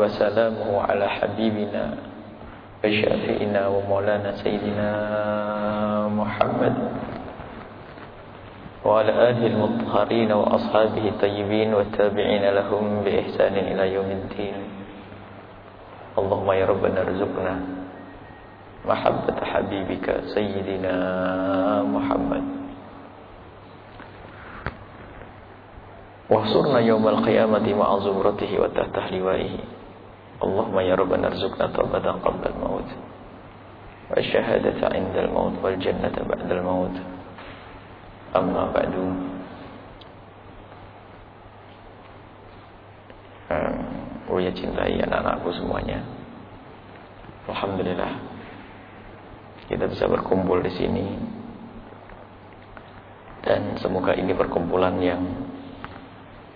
وسلامه على حبيبنا وشافئنا ومولانا سيدنا محمد وعلى آله المطهرين وأصحابه الطيبين والتابعين لهم بإحسان إلى يوم الدين. اللهم يا ربنا ارزقنا محبة حبيبك سيدنا محمد. واحصرنا يوم القيامة مع زمرته وتحت لوائه. Allahumma ya Rabbana arzukna tawbatan qabla al-maut wa syahadata 'inda al-maut wal jannata ba'da al-maut. Amma ba'du. Um, oh ya cintai anak-anakku semuanya. Alhamdulillah kita bisa berkumpul di sini dan semoga ini perkumpulan yang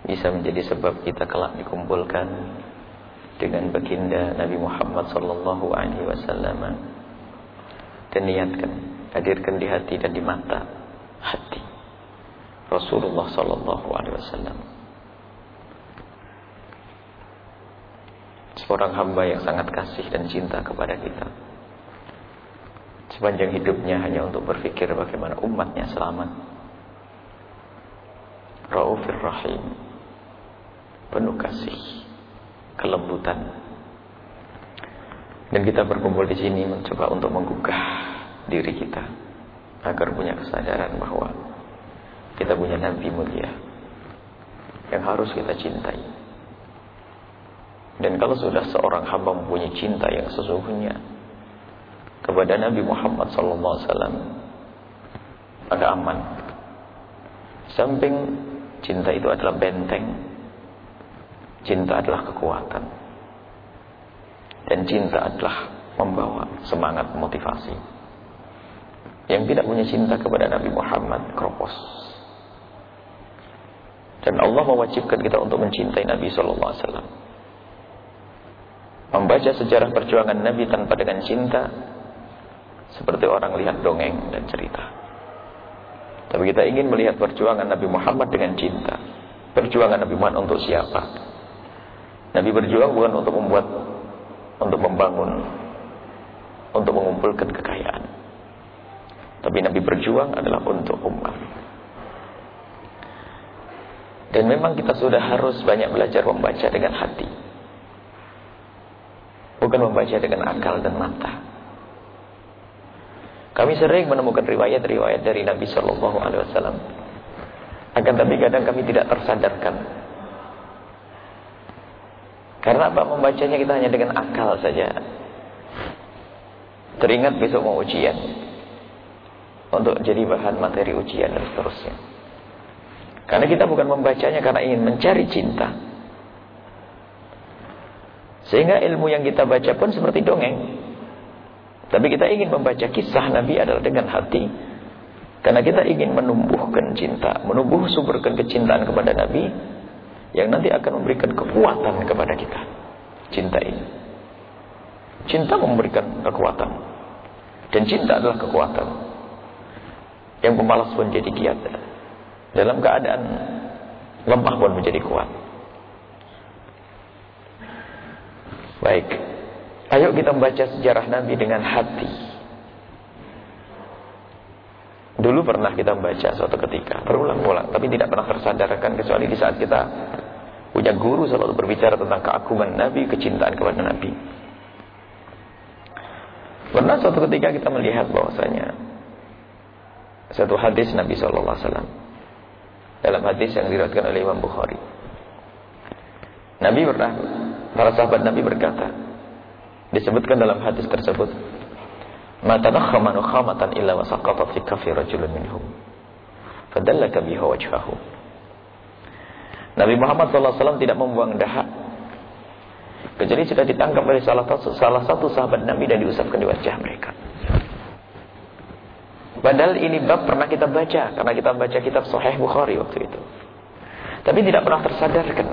bisa menjadi sebab kita kelak dikumpulkan dengan baginda Nabi Muhammad Sallallahu Alaihi Wasallam Dan niatkan Hadirkan di hati dan di mata Hati Rasulullah Sallallahu Alaihi Wasallam seorang hamba yang sangat kasih dan cinta kepada kita. Sepanjang hidupnya hanya untuk berpikir bagaimana umatnya selamat. Raufir Rahim. Penuh kasih. Kelembutan. Dan kita berkumpul di sini mencoba untuk menggugah diri kita. Agar punya kesadaran bahwa kita punya Nabi mulia. Yang harus kita cintai. Dan kalau sudah seorang hamba mempunyai cinta yang sesungguhnya kepada Nabi Muhammad SAW, maka aman. Samping cinta itu adalah benteng, cinta adalah kekuatan, dan cinta adalah membawa semangat motivasi. Yang tidak punya cinta kepada Nabi Muhammad kropos. Dan Allah mewajibkan kita untuk mencintai Nabi Sallallahu Alaihi Wasallam. Membaca sejarah perjuangan Nabi tanpa dengan cinta Seperti orang lihat dongeng dan cerita Tapi kita ingin melihat perjuangan Nabi Muhammad dengan cinta Perjuangan Nabi Muhammad untuk siapa Nabi berjuang bukan untuk membuat Untuk membangun Untuk mengumpulkan kekayaan Tapi Nabi berjuang adalah untuk umat Dan memang kita sudah harus banyak belajar membaca dengan hati. Bukan membaca dengan akal dan mata. Kami sering menemukan riwayat-riwayat dari Nabi Shallallahu Alaihi Wasallam. Akan tapi kadang kami tidak tersadarkan. Karena apa? Membacanya kita hanya dengan akal saja. Teringat besok mau ujian. Untuk jadi bahan materi ujian dan seterusnya. Karena kita bukan membacanya karena ingin mencari cinta. Sehingga ilmu yang kita baca pun seperti dongeng. Tapi kita ingin membaca kisah Nabi adalah dengan hati. Karena kita ingin menumbuhkan cinta. Menumbuh suburkan kecintaan kepada Nabi. Yang nanti akan memberikan kekuatan kepada kita. Cinta ini. Cinta memberikan kekuatan. Dan cinta adalah kekuatan. Yang pemalas pun jadi giat. Dalam keadaan lemah pun menjadi kuat. Baik. Ayo kita membaca sejarah Nabi dengan hati. Dulu pernah kita membaca suatu ketika, berulang-ulang, tapi tidak pernah tersadarkan kecuali di saat kita punya guru selalu berbicara tentang keagungan Nabi, kecintaan kepada Nabi. Pernah suatu ketika kita melihat bahwasanya satu hadis Nabi Wasallam dalam hadis yang diriwayatkan oleh Imam Bukhari. Nabi pernah para sahabat Nabi berkata, Disebutkan dalam hadis tersebut, "Ma tanakhama nukhamatan illa fi kaffi rajulun minhum." Fadallaka biha wajhahu. Nabi Muhammad SAW tidak membuang dahak kecuali sudah ditangkap oleh salah satu, salah satu sahabat Nabi dan diusapkan di wajah mereka. Padahal ini bab pernah kita baca karena kita baca kitab Sahih Bukhari waktu itu. Tapi tidak pernah tersadarkan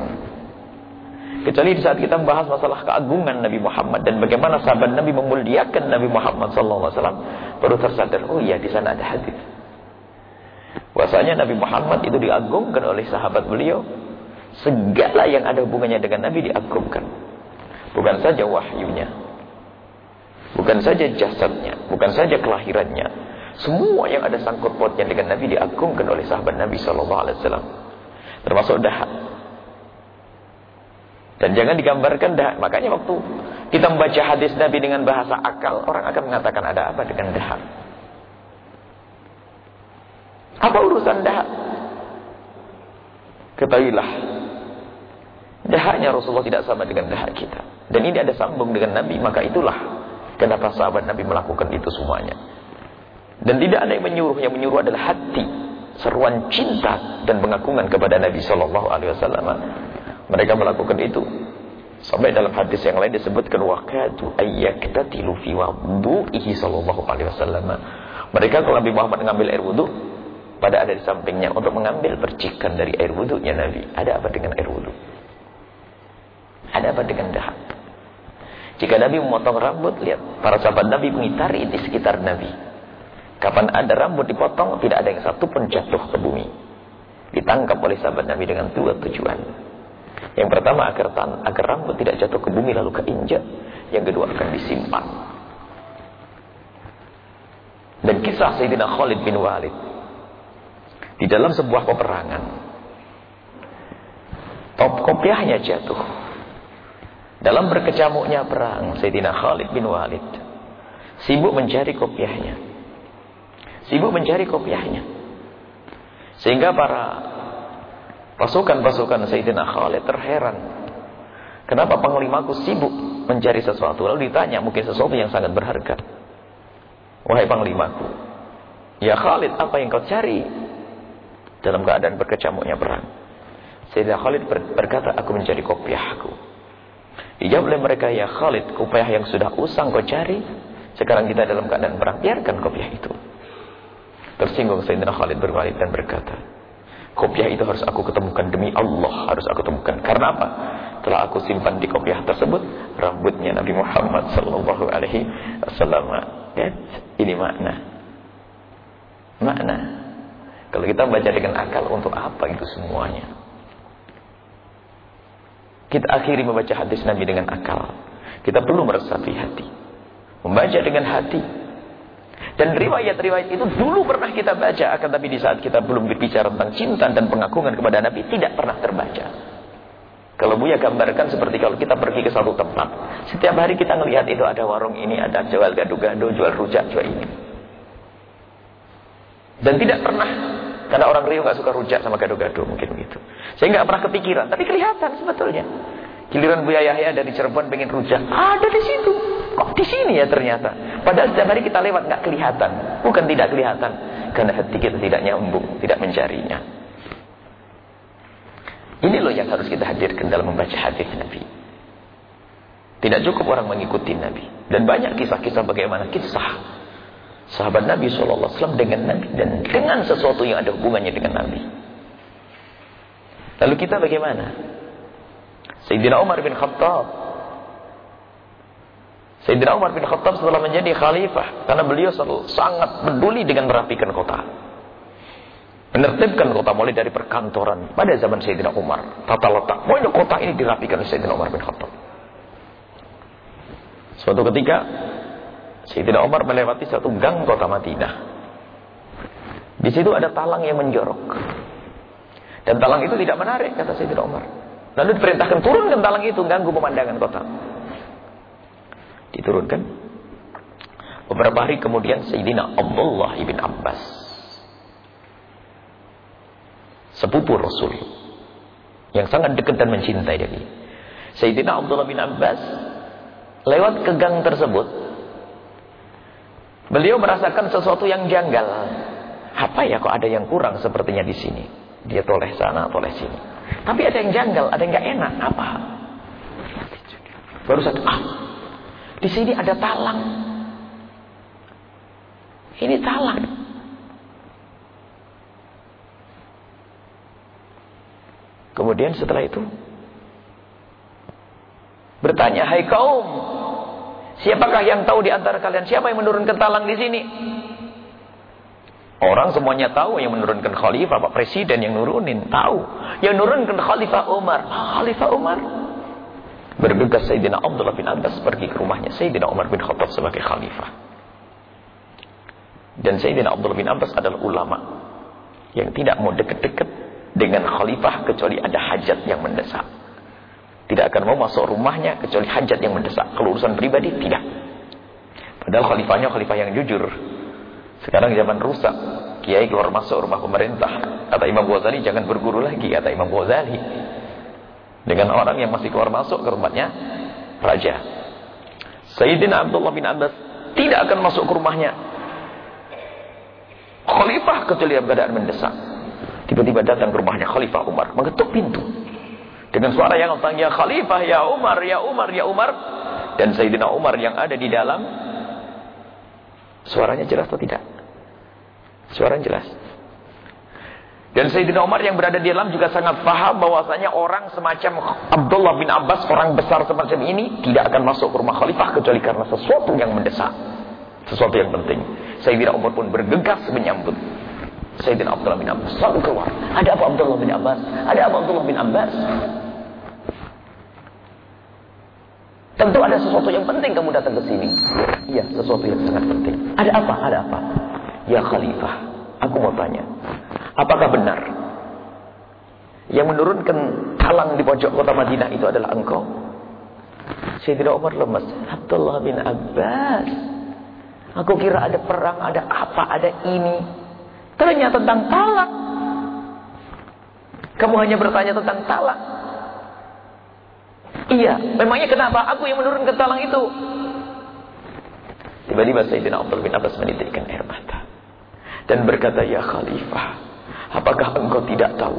Kecuali di saat kita membahas masalah keagungan Nabi Muhammad dan bagaimana sahabat Nabi memuliakan Nabi Muhammad SAW, baru tersadar, oh iya di sana ada hadis. Bahasanya Nabi Muhammad itu diagungkan oleh sahabat beliau. Segala yang ada hubungannya dengan Nabi diagungkan. Bukan saja wahyunya. Bukan saja jasadnya. Bukan saja kelahirannya. Semua yang ada sangkut pautnya dengan Nabi diagungkan oleh sahabat Nabi SAW. Termasuk dahak. Dan jangan digambarkan dahak. Makanya waktu kita membaca hadis Nabi dengan bahasa akal, orang akan mengatakan ada apa dengan dahak? Apa urusan dahak? Ketahuilah. Dahaknya Rasulullah tidak sama dengan dahak kita. Dan ini ada sambung dengan Nabi, maka itulah kenapa sahabat Nabi melakukan itu semuanya. Dan tidak ada yang menyuruh, yang menyuruh adalah hati, seruan cinta dan pengagungan kepada Nabi Shallallahu Alaihi Wasallam. Mereka melakukan itu. Sampai dalam hadis yang lain disebutkan waqatu ayyaktatilu fi wudu'ihi sallallahu alaihi wasallam. Mereka kalau Nabi Muhammad mengambil air wudu, pada ada di sampingnya untuk mengambil percikan dari air wudunya Nabi. Ada apa dengan air wudu? Ada apa dengan dahak? Jika Nabi memotong rambut, lihat para sahabat Nabi mengitari di sekitar Nabi. Kapan ada rambut dipotong, tidak ada yang satu pun jatuh ke bumi. Ditangkap oleh sahabat Nabi dengan dua tujuan. Yang pertama agar tan agar rambut tidak jatuh ke bumi lalu keinjak. Yang kedua akan disimpan. Dan kisah Sayyidina Khalid bin Walid di dalam sebuah peperangan top kopiahnya jatuh. Dalam berkecamuknya perang Sayyidina Khalid bin Walid sibuk mencari kopiahnya. Sibuk mencari kopiahnya. Sehingga para Pasukan-pasukan Sayyidina Khalid terheran. Kenapa panglimaku sibuk mencari sesuatu? Lalu ditanya mungkin sesuatu yang sangat berharga. Wahai panglimaku. Ya Khalid apa yang kau cari? Dalam keadaan berkecamuknya perang. Sayyidina Khalid berkata aku mencari kopiahku. Dijawab oleh mereka ya Khalid kopiah yang sudah usang kau cari. Sekarang kita dalam keadaan perang. Biarkan kopiah itu. Tersinggung Sayyidina Khalid berwalid dan berkata. Kopiah itu harus aku ketemukan demi Allah harus aku temukan. Karena apa? Telah aku simpan di kopiah tersebut rambutnya Nabi Muhammad sallallahu alaihi wasallam. Ya, ini makna. Makna. Kalau kita baca dengan akal untuk apa itu semuanya? Kita akhiri membaca hadis Nabi dengan akal. Kita perlu meresapi hati. Membaca dengan hati. Dan riwayat-riwayat itu dulu pernah kita baca, akan tapi di saat kita belum berbicara tentang cinta dan pengagungan kepada Nabi, tidak pernah terbaca. Kalau Buya gambarkan seperti kalau kita pergi ke satu tempat. Setiap hari kita melihat itu ada warung ini, ada jual gado-gado, jual rujak, jual ini. Dan tidak pernah, karena orang Rio nggak suka rujak sama gado-gado mungkin gitu. Saya nggak pernah kepikiran, tapi kelihatan sebetulnya. Giliran Buya Yahya dari Cirebon pengen rujak, ada di situ. Kok di sini ya ternyata? Padahal setiap hari kita lewat nggak kelihatan. Bukan tidak kelihatan, karena hati kita tidak nyambung, tidak mencarinya. Ini loh yang harus kita hadirkan dalam membaca hadis Nabi. Tidak cukup orang mengikuti Nabi. Dan banyak kisah-kisah bagaimana kisah sahabat Nabi SAW dengan Nabi dan dengan sesuatu yang ada hubungannya dengan Nabi. Lalu kita bagaimana? Sayyidina Umar bin Khattab. Sayyidina Umar bin Khattab setelah menjadi khalifah karena beliau sangat peduli dengan merapikan kota. Menertibkan kota mulai dari perkantoran pada zaman Sayyidina Umar. Tata letak. Pokoknya kota ini dirapikan oleh Sayyidina Umar bin Khattab. Suatu ketika Sayyidina Umar melewati satu gang kota Madinah. Di situ ada talang yang menjorok. Dan talang itu tidak menarik kata Sayyidina Umar. Lalu diperintahkan turunkan talang itu ganggu pemandangan kota. Diturunkan. Beberapa hari kemudian Sayyidina Abdullah ibn Abbas. Sepupu Rasul. Yang sangat dekat dan mencintai dia. Sayyidina Abdullah bin Abbas lewat ke gang tersebut. Beliau merasakan sesuatu yang janggal. Apa ya kok ada yang kurang sepertinya di sini. Dia toleh sana, toleh sini. Tapi ada yang janggal, ada yang nggak enak. Apa? Baru satu, ah, di sini ada talang. Ini talang. Kemudian setelah itu bertanya, "Hai kaum, siapakah yang tahu di antara kalian siapa yang menurunkan talang di sini?" Orang semuanya tahu yang menurunkan khalifah, Pak Presiden yang nurunin, tahu. Yang menurunkan khalifah Umar, ah, khalifah Umar. Bergegas Sayyidina Abdullah bin Abbas pergi ke rumahnya Sayyidina Umar bin Khattab sebagai khalifah. Dan Sayyidina Abdullah bin Abbas adalah ulama yang tidak mau dekat-dekat dengan khalifah kecuali ada hajat yang mendesak. Tidak akan mau masuk rumahnya kecuali hajat yang mendesak. Kalau urusan pribadi, tidak. Padahal khalifahnya khalifah yang jujur. Sekarang zaman rusak. Kiai keluar masuk rumah pemerintah. Kata Imam Ghazali jangan berguru lagi. Kata Imam Ghazali. Dengan orang yang masih keluar masuk ke rumahnya raja. Sayyidina Abdullah bin Abbas tidak akan masuk ke rumahnya. Khalifah kecuali keadaan mendesak. Tiba-tiba datang ke rumahnya Khalifah Umar. Mengetuk pintu. Dengan suara yang. Ya Khalifah, ya Umar, ya Umar, ya Umar. Dan Sayyidina Umar yang ada di dalam Suaranya jelas atau tidak? Suaranya jelas. Dan Sayyidina Umar yang berada di dalam juga sangat paham bahwasanya orang semacam Abdullah bin Abbas, orang besar semacam ini tidak akan masuk ke rumah khalifah kecuali karena sesuatu yang mendesak. Sesuatu yang penting. Sayyidina Umar pun bergegas menyambut. Sayyidina Abdullah bin Abbas selalu keluar. Ada apa Abdullah bin Abbas? Ada apa Abdullah bin Abbas? Tentu ada sesuatu yang penting kamu datang ke sini. Iya, sesuatu yang sangat penting. Ada apa? Ada apa? Ya Khalifah, aku mau tanya. Apakah benar yang menurunkan talang di pojok kota Madinah itu adalah engkau? Sayyidina Umar lemas. Abdullah bin Abbas. Aku kira ada perang, ada apa, ada ini. Ternyata tentang talang. Kamu hanya bertanya tentang talang. Iya, memangnya kenapa? Aku yang menurunkan talang itu. Tiba-tiba Sayyidina Abdul bin Abbas menitikkan air mata. Dan berkata, Ya Khalifah, apakah engkau tidak tahu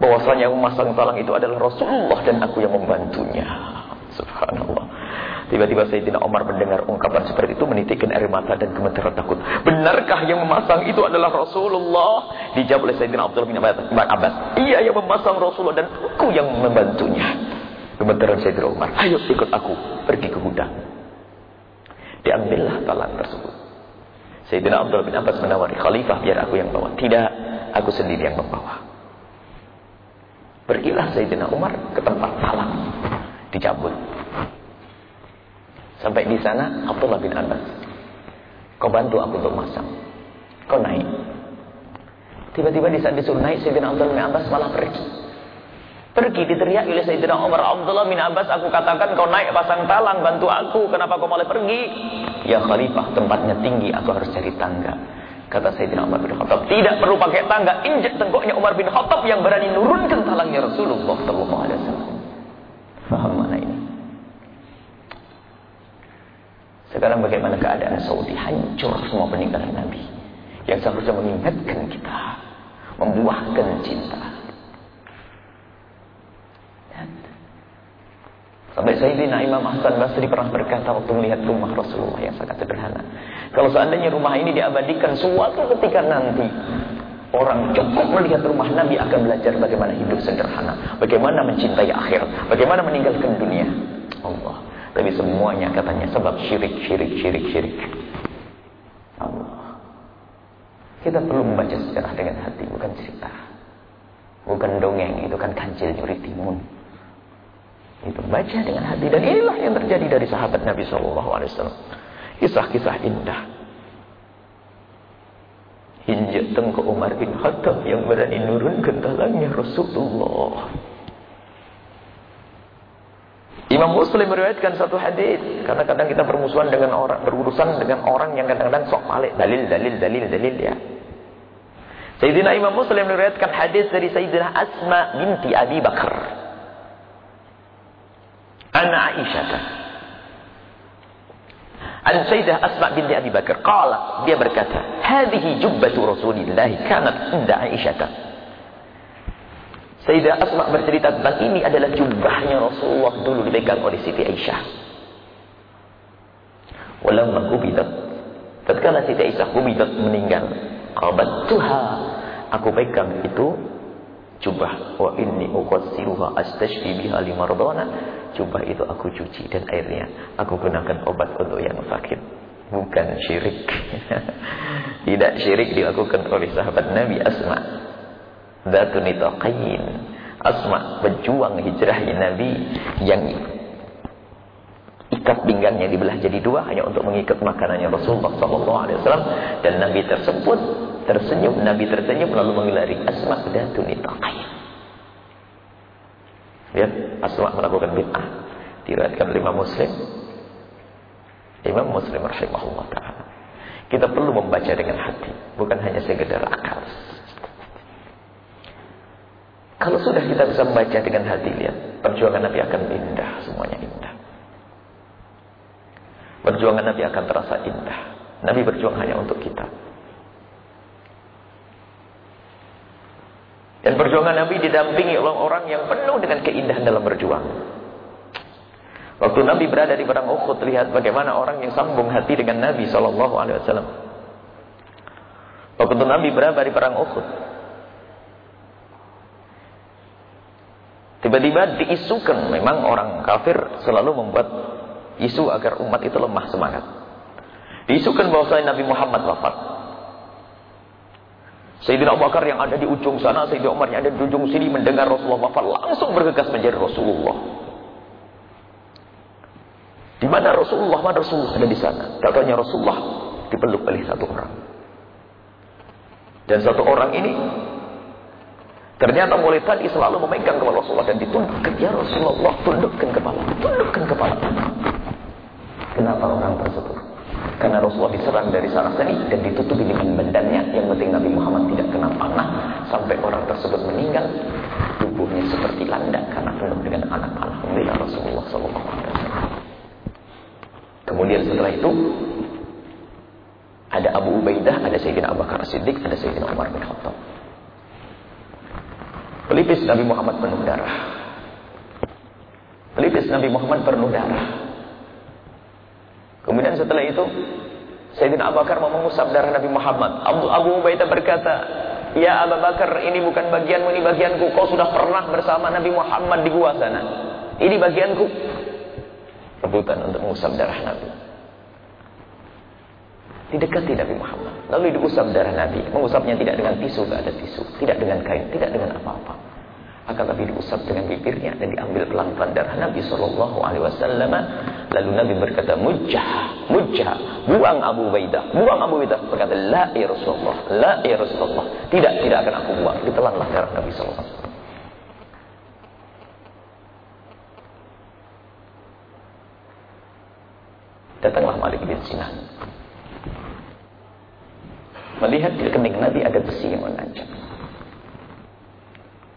bahwasanya yang memasang talang itu adalah Rasulullah dan aku yang membantunya. Subhanallah. Tiba-tiba Sayyidina Umar mendengar ungkapan seperti itu menitikkan air mata dan gemetar takut. Benarkah yang memasang itu adalah Rasulullah? Dijawab oleh Sayyidina Abdul bin Abbas. Iya yang memasang Rasulullah dan aku yang membantunya. Gemetaran Sayyidina Umar. Ayo ikut aku pergi ke gudang. Diambillah talang tersebut. Sayyidina Abdul bin Abbas menawari khalifah biar aku yang bawa. Tidak, aku sendiri yang membawa. Pergilah Sayyidina Umar ke tempat talang. Dicabut. Sampai di sana Abdullah bin Abbas Kau bantu aku untuk masang. Kau naik. Tiba-tiba di saat disuruh naik, Sayyidina Abdullah bin Abbas malah pergi. Pergi diteriak oleh Sayyidina Umar Abdullah bin Abbas, aku katakan kau naik pasang talang, bantu aku, kenapa kau malah pergi? Ya Khalifah, tempatnya tinggi, aku harus cari tangga. Kata Sayyidina Umar bin Khattab, tidak perlu pakai tangga, injek tengkoknya Umar bin Khattab yang berani nurunkan talangnya Rasulullah sallallahu alaihi wasallam. Faham mana ini? Sekarang bagaimana keadaan Saudi? Hancur semua peninggalan Nabi. Yang seharusnya mengingatkan kita. Membuahkan cinta. Sampai Sayyidina Imam Hasan Basri pernah berkata waktu melihat rumah Rasulullah yang sangat sederhana. Kalau seandainya rumah ini diabadikan suatu ketika nanti Orang cukup melihat rumah Nabi akan belajar bagaimana hidup sederhana. Bagaimana mencintai akhir. Bagaimana meninggalkan dunia. Allah. Tapi semuanya katanya sebab syirik, syirik, syirik, syirik. Allah. Kita perlu membaca sejarah dengan hati, bukan cerita. Bukan dongeng, itu kan kancil nyuri timun. Itu baca dengan hati. Dan inilah yang terjadi dari sahabat Nabi SAW. Kisah-kisah indah. Injak tengkok Umar bin Khattab yang berani nurunkan talangnya Rasulullah. Imam Muslim meriwayatkan satu hadis karena kadang kita bermusuhan dengan orang berurusan dengan orang yang kadang-kadang sok malik dalil dalil dalil dalil ya. Sayyidina Imam Muslim meriwayatkan hadis dari Sayyidina Asma binti Abi Bakar. Ana Aisyah. An Sayyidah Asma binti Abi Bakar qala dia berkata, "Hadhihi jubbatu Rasulillah kanat inda Aisyah." Sayyidah Asma bercerita tentang ini adalah jubahnya Rasulullah dulu dipegang oleh Siti Aisyah. Walamma kubidat. Tatkala Siti Aisyah kubidat meninggal. Qabattuha. Aku pegang itu jubah. Wa inni uqassiruha astashfi biha limardana. Jubah itu aku cuci dan airnya aku gunakan obat untuk yang sakit. Bukan syirik. Tidak syirik dilakukan oleh sahabat Nabi Asma. Zatun Nitaqain Asma pejuang hijrahnya Nabi yang ikat pinggangnya dibelah jadi dua hanya untuk mengikat makanannya Rasulullah SAW dan Nabi tersebut tersenyum Nabi tersenyum lalu mengelari Asma Zatun Nitaqain lihat Asma melakukan bid'ah diriwayatkan oleh Imam Muslim Imam Muslim rahimahullah taala kita perlu membaca dengan hati bukan hanya sekedar akal kalau sudah kita bisa membaca dengan hati, lihat. Perjuangan Nabi akan indah. Semuanya indah. Perjuangan Nabi akan terasa indah. Nabi berjuang hanya untuk kita. Dan perjuangan Nabi didampingi oleh orang yang penuh dengan keindahan dalam berjuang. Waktu Nabi berada di perang Uhud, lihat bagaimana orang yang sambung hati dengan Nabi Shallallahu Alaihi Wasallam. Waktu Nabi berada di perang Uhud, Tiba-tiba diisukan, memang orang kafir selalu membuat isu agar umat itu lemah semangat. Diisukan bahwasanya Nabi Muhammad wafat. Sayyidina Abu Bakar yang ada di ujung sana, Sayyidina Umar yang ada di ujung sini mendengar Rasulullah wafat, langsung bergegas menjadi Rasulullah. Di mana Rasulullah? Mana Rasulullah ada di sana? Katanya Rasulullah dipeluk oleh satu orang. Dan satu orang ini Ternyata mulai tadi selalu memegang kepala Rasulullah dan ditundukkan. Ya Rasulullah, tundukkan kepala. Tundukkan kepala. Kenapa orang tersebut? Karena Rasulullah diserang dari sana sini dan ditutupi dengan bendannya. Yang penting Nabi Muhammad tidak kena panah. Sampai orang tersebut meninggal. Tubuhnya seperti landak karena penuh dengan anak panah. Alhamdulillah Rasulullah SAW. Kemudian setelah itu ada Abu Ubaidah, ada Sayyidina Abu Bakar Siddiq, ada Sayyidina Umar bin Khattab. Pelipis Nabi Muhammad penuh darah. Pelipis Nabi Muhammad penuh darah. Kemudian setelah itu, Sayyidina Abu Bakar mau mengusap darah Nabi Muhammad. Abu, Abu Ubaidah berkata, Ya Abu Bakar, ini bukan bagianmu, ini bagianku. Kau sudah pernah bersama Nabi Muhammad di gua sana. Ini bagianku. Rebutan untuk mengusap darah Nabi. Didekati Nabi Muhammad. Lalu diusap darah Nabi. Mengusapnya tidak dengan tisu, tidak ada tisu. Tidak dengan kain, tidak dengan apa-apa. Akan tapi diusap dengan bibirnya dan diambil pelan-pelan darah Nabi Shallallahu Alaihi Wasallam. Lalu Nabi berkata, mujah, mujah, buang Abu Ubaidah, buang Abu Ubaidah. Berkata, la ya Rasulullah, la ya Rasulullah. Tidak, tidak akan aku buang. Ditelanlah darah Nabi SAW. Datanglah Malik bin Sinan. Melihat di rekening Nabi ada besi yang menancap.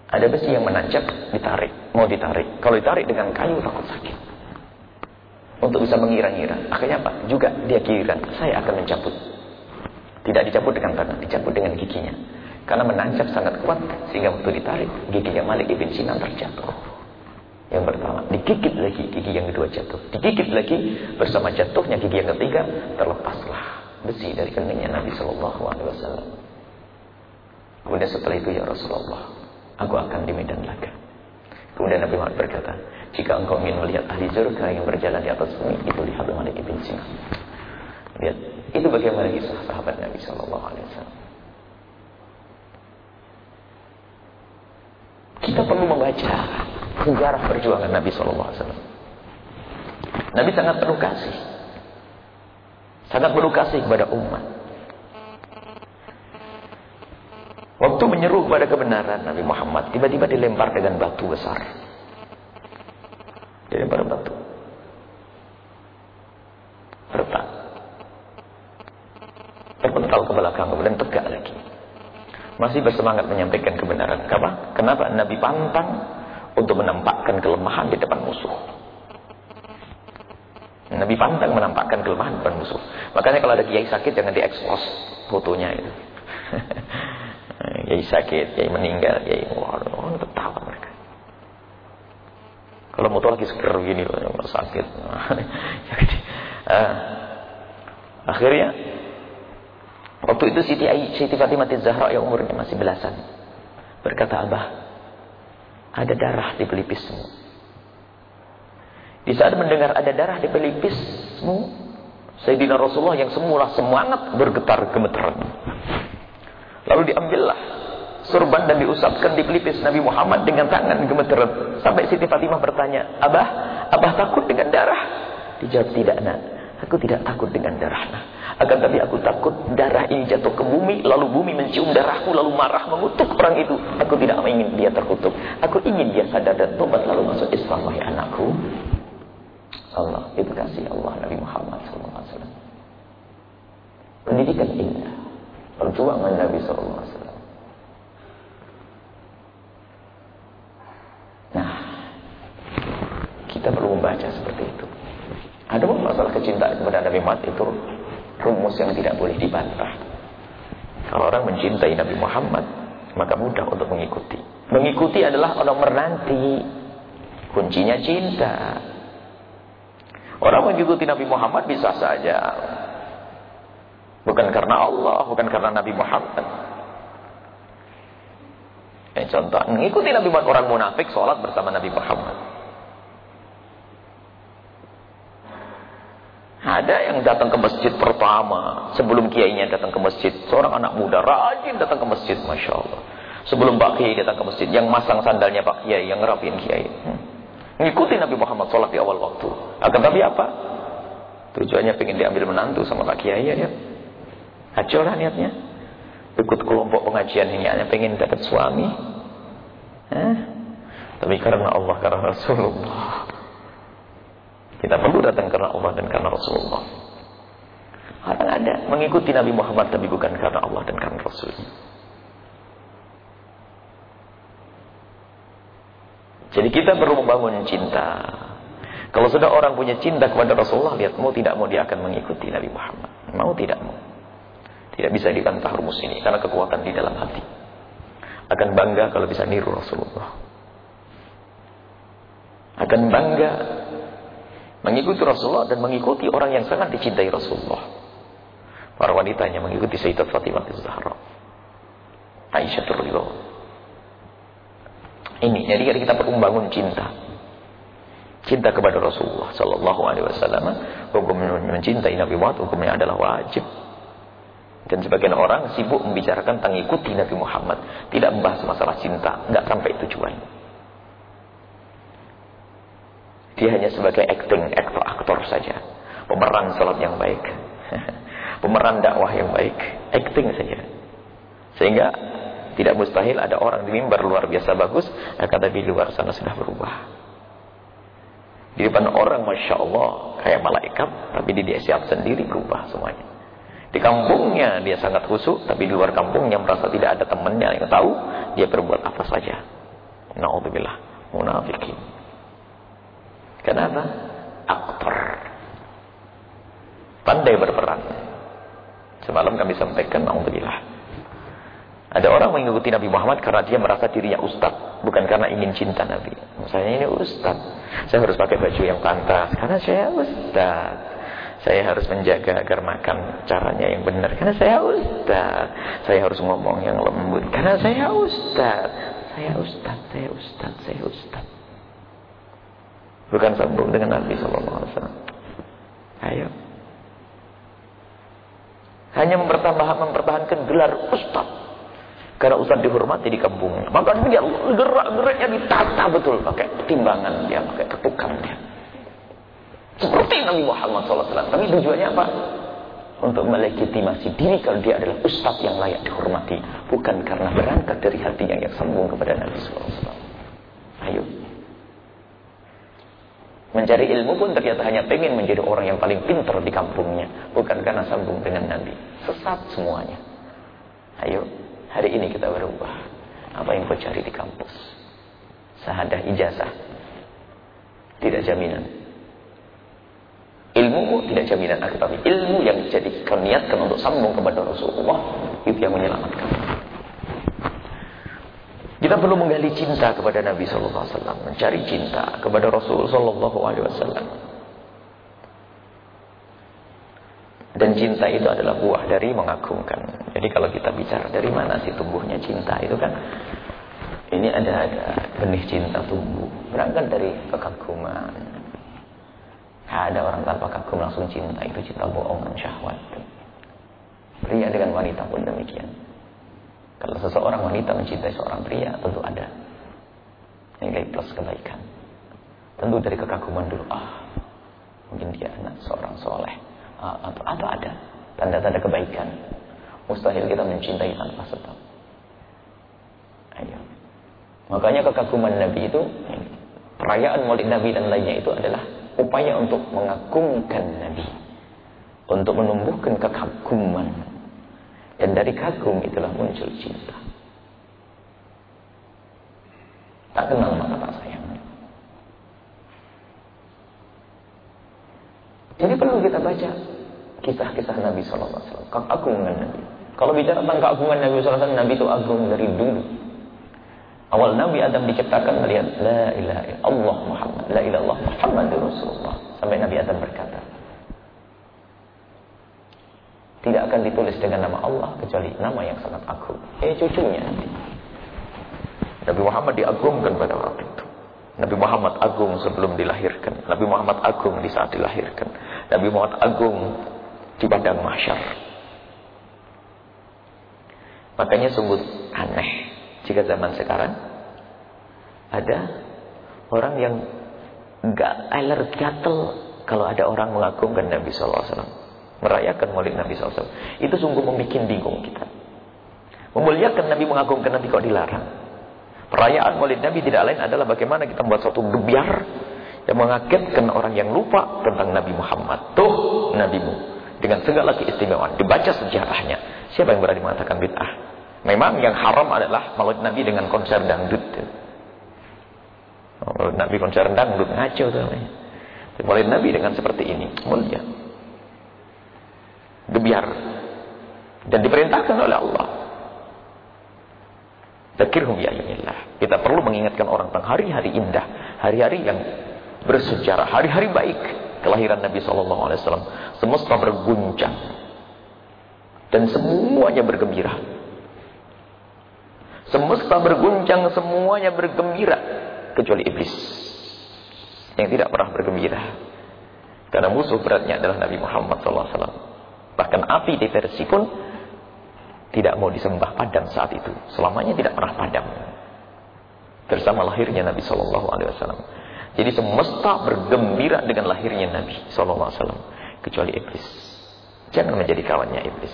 Ada besi yang menancap, ditarik. Mau ditarik. Kalau ditarik dengan kayu takut sakit. Untuk bisa mengira-ngira. Akhirnya apa? Juga dia kira, saya akan mencabut. Tidak dicabut dengan tangan, dicabut dengan giginya. Karena menancap sangat kuat, sehingga waktu ditarik, giginya Malik ibn Sinan terjatuh. Yang pertama, digigit lagi gigi yang kedua jatuh. Digigit lagi bersama jatuhnya gigi yang ketiga terlepaslah besi dari keningnya Nabi Shallallahu Alaihi Wasallam. Kemudian setelah itu ya Rasulullah, aku akan di medan laga. Kemudian Nabi Muhammad berkata, jika engkau ingin melihat ahli surga yang berjalan di atas bumi, itu lihat Malik bin Sinan. Lihat, itu bagaimana kisah sahabat Nabi Shallallahu Alaihi Wasallam. Kita perlu membaca sejarah perjuangan Nabi Shallallahu Alaihi Wasallam. Nabi sangat penuh kasih, sangat penuh kasih kepada umat. Waktu menyeru kepada kebenaran Nabi Muhammad, tiba-tiba dilempar dengan batu besar. Dilempar batu. Retak. Terpental ke belakang, kemudian tegak lagi. Masih bersemangat menyampaikan kebenaran. Kenapa? Kenapa Nabi pantang untuk menampakkan kelemahan di depan musuh. Nabi pantang menampakkan kelemahan di depan musuh. Makanya kalau ada kiai sakit jangan diekspos fotonya itu. kiai sakit, kiai meninggal, kiai waduh, ketawa mereka. Kalau motor lagi seger gini loh, sakit. uh, akhirnya waktu itu Siti Siti Fatimah Zahra yang umurnya masih belasan berkata, "Abah, ada darah di pelipismu. Di saat mendengar ada darah di pelipismu, Sayyidina Rasulullah yang semula semangat bergetar gemeteran. Lalu diambillah surban dan diusapkan di pelipis Nabi Muhammad dengan tangan gemeteran. Sampai Siti Fatimah bertanya, Abah, Abah takut dengan darah? Dijawab tidak nak. Aku tidak takut dengan darah nak. Akan tapi aku takut darah ini jatuh ke bumi, lalu bumi mencium darahku, lalu marah mengutuk orang itu. Aku tidak ingin dia terkutuk. Aku ingin dia sadar dan tobat lalu masuk Islam, wahai anakku. Allah, itu kasih Allah Nabi Muhammad SAW. Pendidikan indah. Perjuangan Nabi SAW. Nah, kita perlu membaca seperti itu. Ada masalah kecintaan kepada Nabi Muhammad itu rumus yang tidak boleh dibantah. Kalau orang mencintai Nabi Muhammad, maka mudah untuk mengikuti. Mengikuti adalah orang menanti. Kuncinya cinta. Orang mengikuti Nabi Muhammad bisa saja. Bukan karena Allah, bukan karena Nabi Muhammad. Eh, contoh, mengikuti Nabi Muhammad orang munafik sholat bersama Nabi Muhammad. Ada yang datang ke masjid pertama sebelum kiainya datang ke masjid. Seorang anak muda rajin datang ke masjid, masya Allah. Sebelum Pak Kiai datang ke masjid, yang masang sandalnya Pak Kiai, yang ngerapiin Kiai. Hmm. Nabi Muhammad sholat di awal waktu. Akan tapi apa? Tujuannya pengen diambil menantu sama Pak Kiai ya. Hancur niatnya. Ikut kelompok pengajian ini hanya pengen dapat suami. Eh? Tapi karena Allah, karena Rasulullah. Kita perlu datang karena Allah dan karena Rasulullah. Orang ada mengikuti Nabi Muhammad tapi bukan karena Allah dan karena Rasulnya. Jadi kita perlu membangun cinta. Kalau sudah orang punya cinta kepada Rasulullah, lihat mau tidak mau dia akan mengikuti Nabi Muhammad. Mau tidak mau. Tidak bisa dibantah rumus ini karena kekuatan di dalam hati. Akan bangga kalau bisa niru Rasulullah. Akan bangga Mengikuti Rasulullah dan mengikuti orang yang sangat dicintai Rasulullah. Para wanitanya mengikuti Sayyidat Fatimah Zahra. Aisyah Ridho. Ini, jadi kita perlu membangun cinta. Cinta kepada Rasulullah Sallallahu Alaihi Wasallam. Hukum mencintai Nabi Muhammad hukumnya adalah wajib. Dan sebagian orang sibuk membicarakan tentang ikuti Nabi Muhammad, tidak membahas masalah cinta, nggak sampai tujuan. Dia hanya sebagai acting, aktor-aktor saja. Pemeran salat yang baik. Pemeran dakwah yang baik. Acting saja. Sehingga tidak mustahil ada orang di mimbar luar biasa bagus, akan tapi luar sana sudah berubah. Di depan orang Masya Allah kayak malaikat, tapi di dia siap sendiri berubah semuanya. Di kampungnya dia sangat khusyuk, tapi di luar kampungnya merasa tidak ada temannya yang tahu, dia berbuat apa saja. Na'udzubillah, munafikin. Kenapa? Aktor. Pandai berperan. Semalam kami sampaikan, na'udzubillah. Ada orang mengikuti Nabi Muhammad karena dia merasa dirinya ustaz, bukan karena ingin cinta Nabi. Saya ini ustaz, saya harus pakai baju yang pantas karena saya ustaz. Saya harus menjaga agar makan caranya yang benar karena saya ustaz. Saya harus ngomong yang lembut karena saya ustaz. Saya ustaz, saya ustaz, saya ustaz. Bukan sambung dengan Nabi wasallam. Ayo. Hanya mempertahankan mempertahankan gelar ustaz karena Ustaz dihormati di kampung. Maka dia gerak-geraknya ditata betul pakai timbangan dia, pakai ketukan dia. Seperti Nabi Muhammad SAW. Tapi tujuannya apa? Untuk melegitimasi diri kalau dia adalah ustaz yang layak dihormati. Bukan karena berangkat dari hatinya yang sambung kepada Nabi SAW. Ayo. Mencari ilmu pun ternyata hanya pengen menjadi orang yang paling pintar di kampungnya. Bukan karena sambung dengan Nabi. Sesat semuanya. Ayo. Hari ini kita berubah. Apa yang kau cari di kampus? Sahadah ijazah. Tidak jaminan. Ilmu tidak jaminan tapi ilmu yang dijadikan niatkan untuk sambung kepada Rasulullah itu yang menyelamatkan. Kita perlu menggali cinta kepada Nabi Sallallahu Alaihi Wasallam, mencari cinta kepada Rasul Sallallahu Alaihi Wasallam. Dan cinta itu adalah buah dari mengagungkan. Jadi kalau kita bicara dari mana sih tumbuhnya cinta itu kan ini ada ada benih cinta tumbuh berangkat dari kekaguman. Ada orang tanpa kagum langsung cinta itu cinta bohong dan syahwat. Pria dengan wanita pun demikian. Kalau seseorang wanita mencintai seorang pria tentu ada nilai plus kebaikan. Tentu dari kekaguman dulu. Ah, mungkin dia anak seorang soleh atau, atau ada tanda-tanda kebaikan. Mustahil kita mencintai tanpa sebab. Ayo. Makanya kekaguman Nabi itu, perayaan maulid Nabi dan lainnya itu adalah upaya untuk mengagumkan Nabi. Untuk menumbuhkan kekaguman. Dan dari kagum itulah muncul cinta. Tak kenal maka tak sayang. Jadi perlu kita baca kisah-kisah Nabi Sallallahu Alaihi Wasallam, keagungan Nabi. Kalau bicara tentang keagungan Nabi Wasallam, Nabi itu agung dari dulu. Awal Nabi Adam diciptakan melihat La ilaha illallah Muhammad La ilaha Muhammad Rasulullah Sampai Nabi Adam berkata Tidak akan ditulis dengan nama Allah Kecuali nama yang sangat agung. Eh cucunya. Nabi Nabi Muhammad diagungkan pada waktu itu. Nabi Muhammad agung sebelum dilahirkan. Nabi Muhammad agung di saat dilahirkan. Nabi Muhammad agung di padang mahsyar. Makanya sungguh aneh jika zaman sekarang ada orang yang enggak alergi gatel kalau ada orang mengagungkan Nabi sallallahu alaihi wasallam, merayakan Maulid Nabi wasallam. Itu sungguh membuat bingung kita. Memuliakan Nabi mengagungkan Nabi kok dilarang. Perayaan Maulid Nabi tidak lain adalah bagaimana kita membuat suatu gebiar yang mengagetkan orang yang lupa tentang Nabi Muhammad. Tuh Nabimu dengan segala keistimewaan. Dibaca sejarahnya. Siapa yang berani mengatakan bid'ah? Memang yang haram adalah maulid Nabi dengan konser dangdut. Maulid Nabi konser dangdut ngaco tuh namanya. Maulid Nabi dengan seperti ini mulia. Gebiar. Dan diperintahkan oleh Allah. Zakirhum ya Kita perlu mengingatkan orang tentang hari-hari indah, hari-hari yang bersejarah, hari-hari baik kelahiran Nabi Shallallahu Alaihi Wasallam. Semesta berguncang dan semuanya bergembira. Semesta berguncang, semuanya bergembira kecuali iblis yang tidak pernah bergembira. Karena musuh beratnya adalah Nabi Muhammad SAW. Bahkan api di versi pun tidak mau disembah padam saat itu. Selamanya tidak pernah padam. Bersama lahirnya Nabi Shallallahu Alaihi Wasallam. Jadi semesta bergembira dengan lahirnya Nabi SAW. Kecuali iblis. Jangan menjadi kawannya iblis.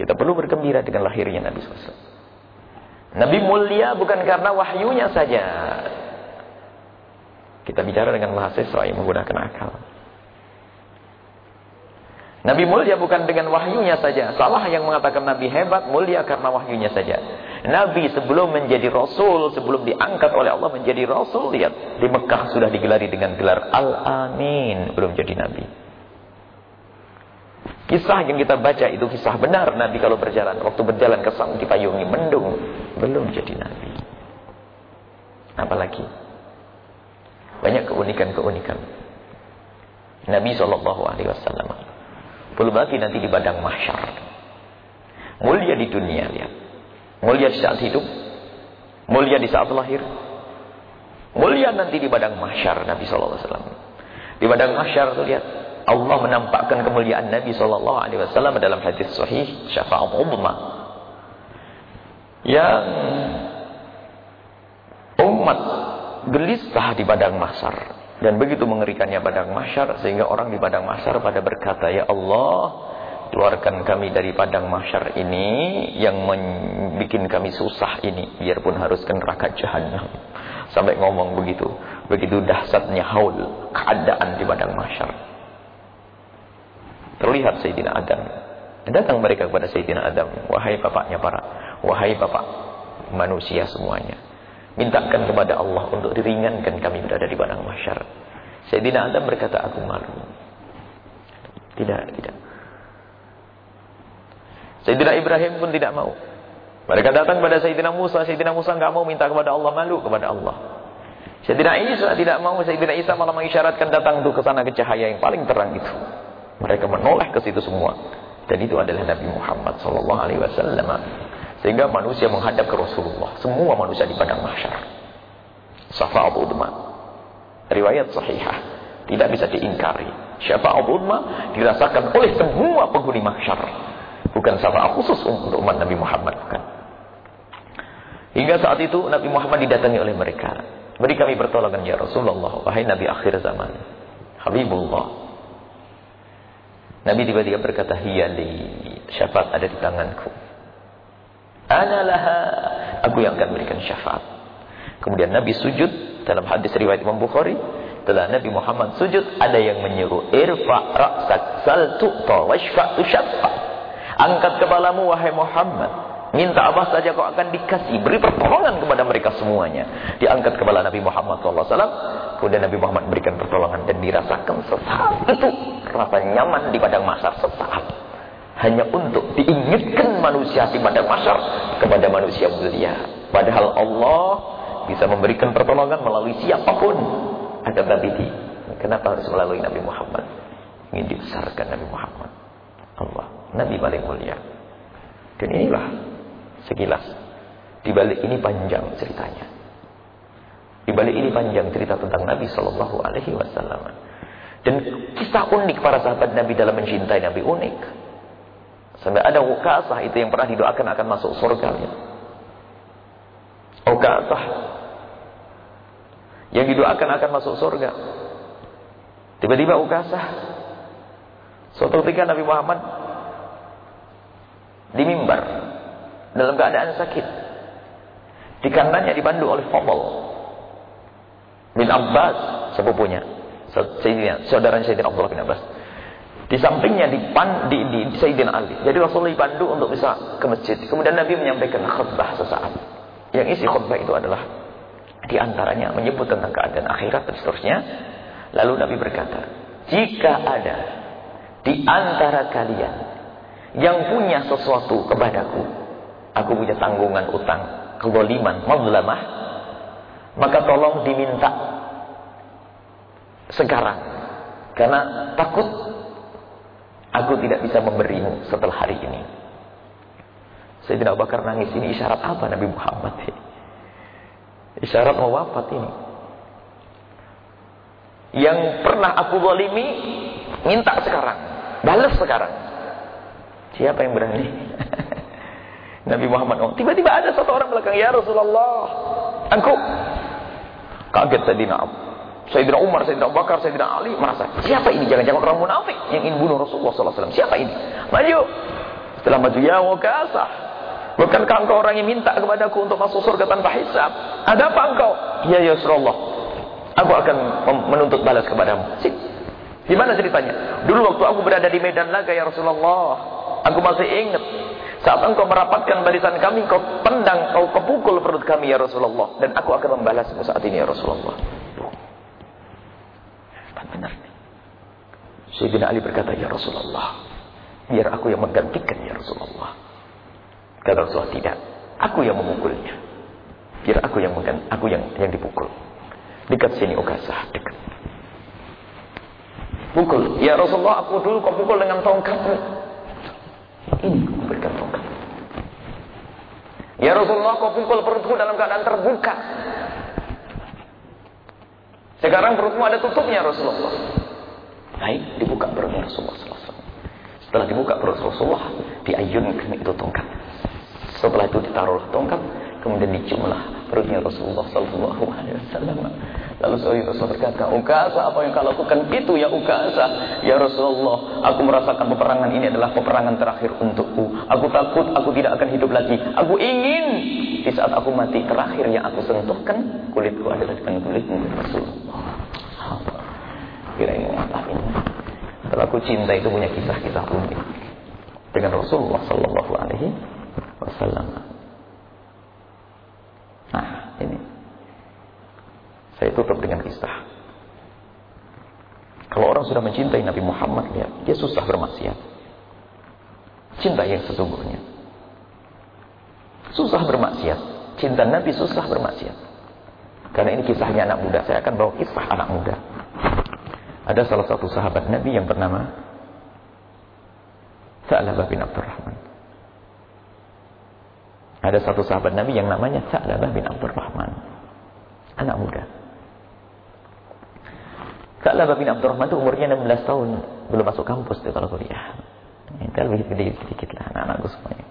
Kita perlu bergembira dengan lahirnya Nabi SAW. Nabi mulia bukan karena wahyunya saja. Kita bicara dengan mahasiswa yang menggunakan akal. Nabi mulia bukan dengan wahyunya saja. Salah yang mengatakan Nabi hebat, mulia karena wahyunya saja. Nabi sebelum menjadi Rasul, sebelum diangkat oleh Allah menjadi Rasul, lihat. Di Mekah sudah digelari dengan gelar Al-Amin. Belum jadi Nabi. Kisah yang kita baca itu kisah benar Nabi kalau berjalan. Waktu berjalan ke sana dipayungi mendung. Belum jadi Nabi. Apalagi. Banyak keunikan-keunikan. Nabi SAW. Belum lagi nanti di padang mahsyar. Mulia di dunia, lihat. Mulia di saat hidup. Mulia di saat lahir. Mulia nanti di padang mahsyar Nabi SAW. Di padang mahsyar itu lihat. Allah menampakkan kemuliaan Nabi SAW dalam hadis sahih syafa'at umma. Yang umat gelisah di padang mahsyar. Dan begitu mengerikannya padang mahsyar sehingga orang di padang mahsyar pada berkata, "Ya Allah, keluarkan kami dari padang mahsyar ini yang membuat kami susah ini, biarpun harus ke neraka jahanam." Sampai ngomong begitu. Begitu dahsyatnya haul keadaan di padang mahsyar. Terlihat Sayyidina Adam. Datang mereka kepada Sayyidina Adam, "Wahai bapaknya para, wahai bapak manusia semuanya." Mintakan kepada Allah untuk diringankan kami berada di padang mahsyar. Sayyidina Adam berkata, aku malu. Tidak, tidak. Sayyidina Ibrahim pun tidak mau. Mereka datang kepada Sayyidina Musa. Sayyidina Musa enggak mau minta kepada Allah, malu kepada Allah. Sayyidina Isa tidak mau. Sayyidina Isa malah mengisyaratkan datang untuk ke sana ke cahaya yang paling terang itu. Mereka menoleh ke situ semua. Dan itu adalah Nabi Muhammad wasallam. Sehingga manusia menghadap ke Rasulullah. Semua manusia di padang mahsyar. Syafaat udma. Riwayat sahihah. Tidak bisa diingkari. Syafaat udma dirasakan oleh semua penghuni mahsyar. Bukan syafaat khusus untuk umat Nabi Muhammad. Bukan. Hingga saat itu Nabi Muhammad didatangi oleh mereka. Beri kami pertolongan ya Rasulullah. Wahai Nabi akhir zaman. Habibullah. Nabi tiba-tiba berkata, Hiyali, syafaat ada di tanganku. Analah Aku yang akan berikan syafaat. Kemudian Nabi sujud dalam hadis riwayat Imam Bukhari. Setelah Nabi Muhammad sujud, ada yang menyuruh irfa ra'sak sal tu'ta washfa tushaffa. Angkat kepalamu wahai Muhammad. Minta apa saja kau akan dikasih. Beri pertolongan kepada mereka semuanya. Diangkat kepala Nabi Muhammad SAW. Kemudian Nabi Muhammad berikan pertolongan. Dan dirasakan sesaat itu. Rasa nyaman di padang masa sesaat hanya untuk diingatkan manusia di pada masyar kepada manusia mulia. Padahal Allah bisa memberikan pertolongan melalui siapa pun. Ada tadi kenapa harus melalui Nabi Muhammad? Ingin dibesarkan Nabi Muhammad. Allah, Nabi paling mulia. Dan inilah sekilas. Di balik ini panjang ceritanya. Di balik ini panjang cerita tentang Nabi Shallallahu Alaihi Wasallam. Dan kisah unik para sahabat Nabi dalam mencintai Nabi unik. Sampai ada Ukasah itu yang pernah didoakan akan masuk surga. Ya. Ukasah. Yang didoakan akan masuk surga. Tiba-tiba Ukasah. Suatu ketika Nabi Muhammad di mimbar dalam keadaan sakit. Di kanannya dibantu oleh Fadl bin Abbas sepupunya. Saudara Sayyidina Abdullah bin Abbas. Di sampingnya di, pan, di, di, di Sayyidina Ali. Jadi Rasulullah dipandu untuk bisa ke masjid. Kemudian Nabi menyampaikan khutbah sesaat. Yang isi khutbah itu adalah di antaranya menyebut tentang keadaan akhirat dan seterusnya. Lalu Nabi berkata, jika ada di antara kalian yang punya sesuatu kepadaku, aku punya tanggungan utang, kezaliman, mazlamah, maka tolong diminta sekarang. Karena takut Aku tidak bisa memberimu setelah hari ini. Sayyidina Abu Bakar nangis. Ini isyarat apa Nabi Muhammad? Isyarat mau wafat ini. Yang pernah aku zalimi, minta sekarang. Balas sekarang. Siapa yang berani? Nabi Muhammad oh, tiba-tiba ada satu orang belakang, "Ya Rasulullah, aku Kaget Sayyidina Abu. Sayyidina Umar, Sayyidina Bakar, Sayyidina Ali merasa, siapa ini? Jangan-jangan orang munafik yang ingin bunuh Rasulullah SAW. Siapa ini? Maju. Setelah maju, ya wakasah. Bukankah engkau orang yang minta kepadaku untuk masuk surga tanpa hisab? Ada apa engkau? Ya, ya Rasulullah. Aku akan menuntut balas kepadamu. Sip. Gimana ceritanya? Dulu waktu aku berada di medan laga ya Rasulullah, aku masih ingat saat engkau merapatkan barisan kami, kau pendang, kau kepukul perut kami ya Rasulullah. Dan aku akan membalasmu saat ini ya Rasulullah. Benar. Sayyidina Ali berkata, Ya Rasulullah, biar aku yang menggantikan ya Rasulullah. Kata Rasulullah, tidak. Aku yang memukulnya. Biar aku yang mengganti, aku yang yang dipukul. Dekat sini Ukasah, dekat. Pukul. Ya Rasulullah, aku dulu kau pukul dengan tongkatmu. Ini memberikan tongkat. Ya Rasulullah, kau pukul perutku dalam keadaan terbuka. Sekarang perutmu ada tutupnya Rasulullah. Baik, dibuka perutnya Rasulullah Setelah dibuka perut Rasulullah, diayunkan itu tongkat. Setelah itu ditaruh tongkat, kemudian diciumlah perutnya Rasulullah Sallallahu Alaihi Wasallam. Lalu seorang Rasul berkata, Ukasa apa yang kau lakukan itu ya Ukasa. Ya Rasulullah, aku merasakan peperangan ini adalah peperangan terakhir untukku. Aku takut aku tidak akan hidup lagi. Aku ingin di saat aku mati terakhir yang aku sentuhkan kulitku adalah dengan kulitmu Rasulullah. Ini? Kalau aku cinta itu punya kisah-kisah unik dengan Rasulullah Sallallahu Alaihi Wasallam. Nah, ini saya tutup dengan kisah. Kalau orang sudah mencintai Nabi Muhammad, ya, dia susah bermaksiat. Cinta yang sesungguhnya. Susah bermaksiat. Cinta Nabi susah bermaksiat. Karena ini kisahnya anak muda. Saya akan bawa kisah anak muda. Ada salah satu sahabat Nabi yang bernama Sa'labah bin Abdurrahman. Ada satu sahabat Nabi yang namanya Sa'labah bin Abdurrahman. Anak muda. Sa'labah bin Abdurrahman itu umurnya 16 tahun. Belum masuk kampus tuh kalau kuliah. Itu lebih gede sedikit lah anak-anakku semuanya.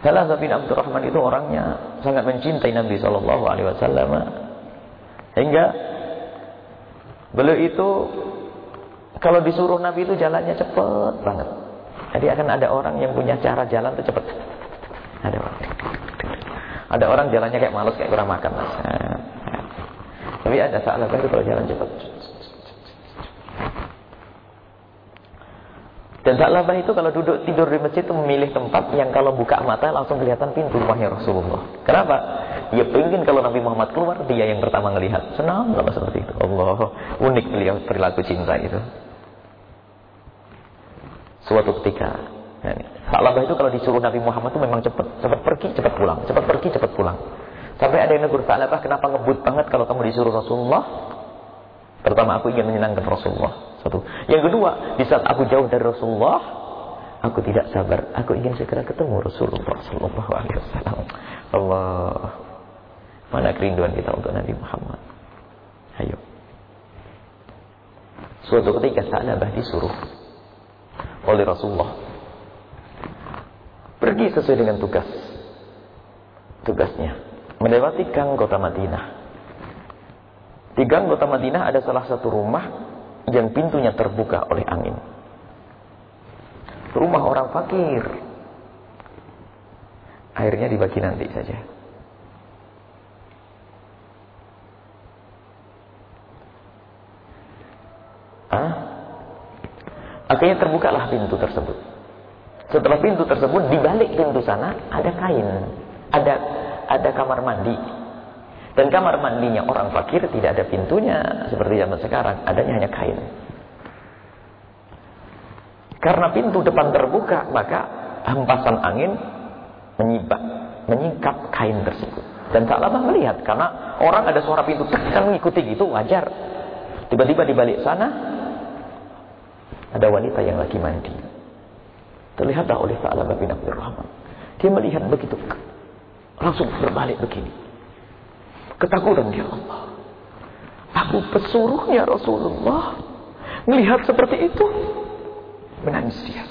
Sa'labah bin Abdurrahman itu orangnya sangat mencintai Nabi SAW. Sehingga beliau itu kalau disuruh Nabi itu jalannya cepat banget. Jadi akan ada orang yang punya cara jalan itu cepat. Ada orang. Ada orang jalannya kayak malas kayak kurang makan. Tapi ada salah itu kalau jalan cepat. Dan Sa'labah itu kalau duduk tidur di masjid itu memilih tempat yang kalau buka mata langsung kelihatan pintu rumahnya Rasulullah. Kenapa? Dia pengen kalau Nabi Muhammad keluar dia yang pertama melihat. Senang kalau seperti itu. Allah, unik beliau perilaku cinta itu. Suatu ketika, Sa'labah itu kalau disuruh Nabi Muhammad itu memang cepat, cepat pergi, cepat pulang, cepat pergi, cepat pulang. Sampai ada yang negur Sa'labah, kenapa ngebut banget kalau kamu disuruh Rasulullah? Pertama aku ingin menyenangkan Rasulullah. Satu. Yang kedua, di saat aku jauh dari Rasulullah, aku tidak sabar. Aku ingin segera ketemu Rasulullah Sallallahu Alaihi Wasallam. Allah, mana kerinduan kita untuk Nabi Muhammad? Ayo. Suatu ketika Sa'labah disuruh oleh Rasulullah pergi sesuai dengan tugas tugasnya melewati gang kota Madinah. Di gang kota Madinah ada salah satu rumah yang pintunya terbuka oleh angin. Rumah orang fakir. Airnya dibagi nanti saja. Ah? Akhirnya terbukalah pintu tersebut. Setelah pintu tersebut, di balik pintu sana ada kain. Ada ada kamar mandi dan kamar mandinya orang fakir tidak ada pintunya seperti zaman sekarang, adanya hanya kain. Karena pintu depan terbuka, maka hempasan angin menyibak, menyingkap kain tersebut. Dan tak lama melihat karena orang ada suara pintu tekan mengikuti gitu wajar. Tiba-tiba di balik sana ada wanita yang lagi mandi. Terlihatlah oleh Sa'labah bin Abdurrahman. Dia melihat begitu. Langsung berbalik begini. Ketakutan dia Allah. Aku pesuruhnya Rasulullah. Melihat seperti itu. Menangis dia.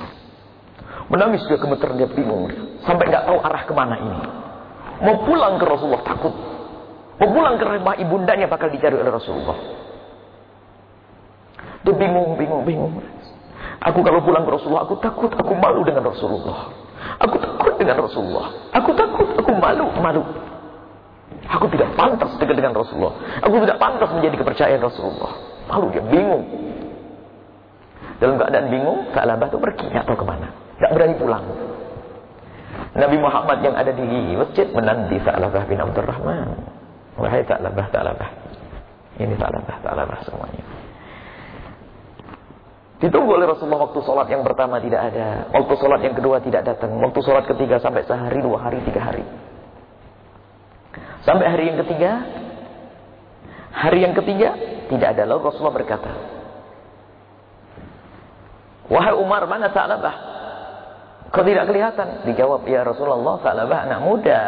Menangis dia gemeter, dia bingung. Sampai nggak tahu arah ke mana ini. Mau pulang ke Rasulullah takut. Mau pulang ke rumah ibundanya bakal dicari oleh Rasulullah. Dia bingung, bingung, bingung. Aku kalau pulang ke Rasulullah, aku takut, aku malu dengan Rasulullah. Aku takut dengan Rasulullah. Aku takut, aku malu, malu. Aku tidak pantas dekat dengan Rasulullah. Aku tidak pantas menjadi kepercayaan Rasulullah. Malu dia, bingung. Dalam keadaan bingung, Sa'labah itu pergi, nggak tahu ke mana. Nggak berani pulang. Nabi Muhammad yang ada di masjid menanti Sa'labah bin Abdurrahman. Wahai Sa'labah, Sa'labah. Ini Sa'labah, Sa'labah semuanya. Ditunggu oleh Rasulullah waktu sholat yang pertama tidak ada. Waktu sholat yang kedua tidak datang. Waktu sholat ketiga sampai sehari, dua hari, tiga hari. Sampai hari yang ketiga. Hari yang ketiga tidak ada. Lalu Rasulullah berkata. Wahai Umar, mana Sa'labah? Kau tidak kelihatan? Dijawab, ya Rasulullah, Sa'labah anak muda.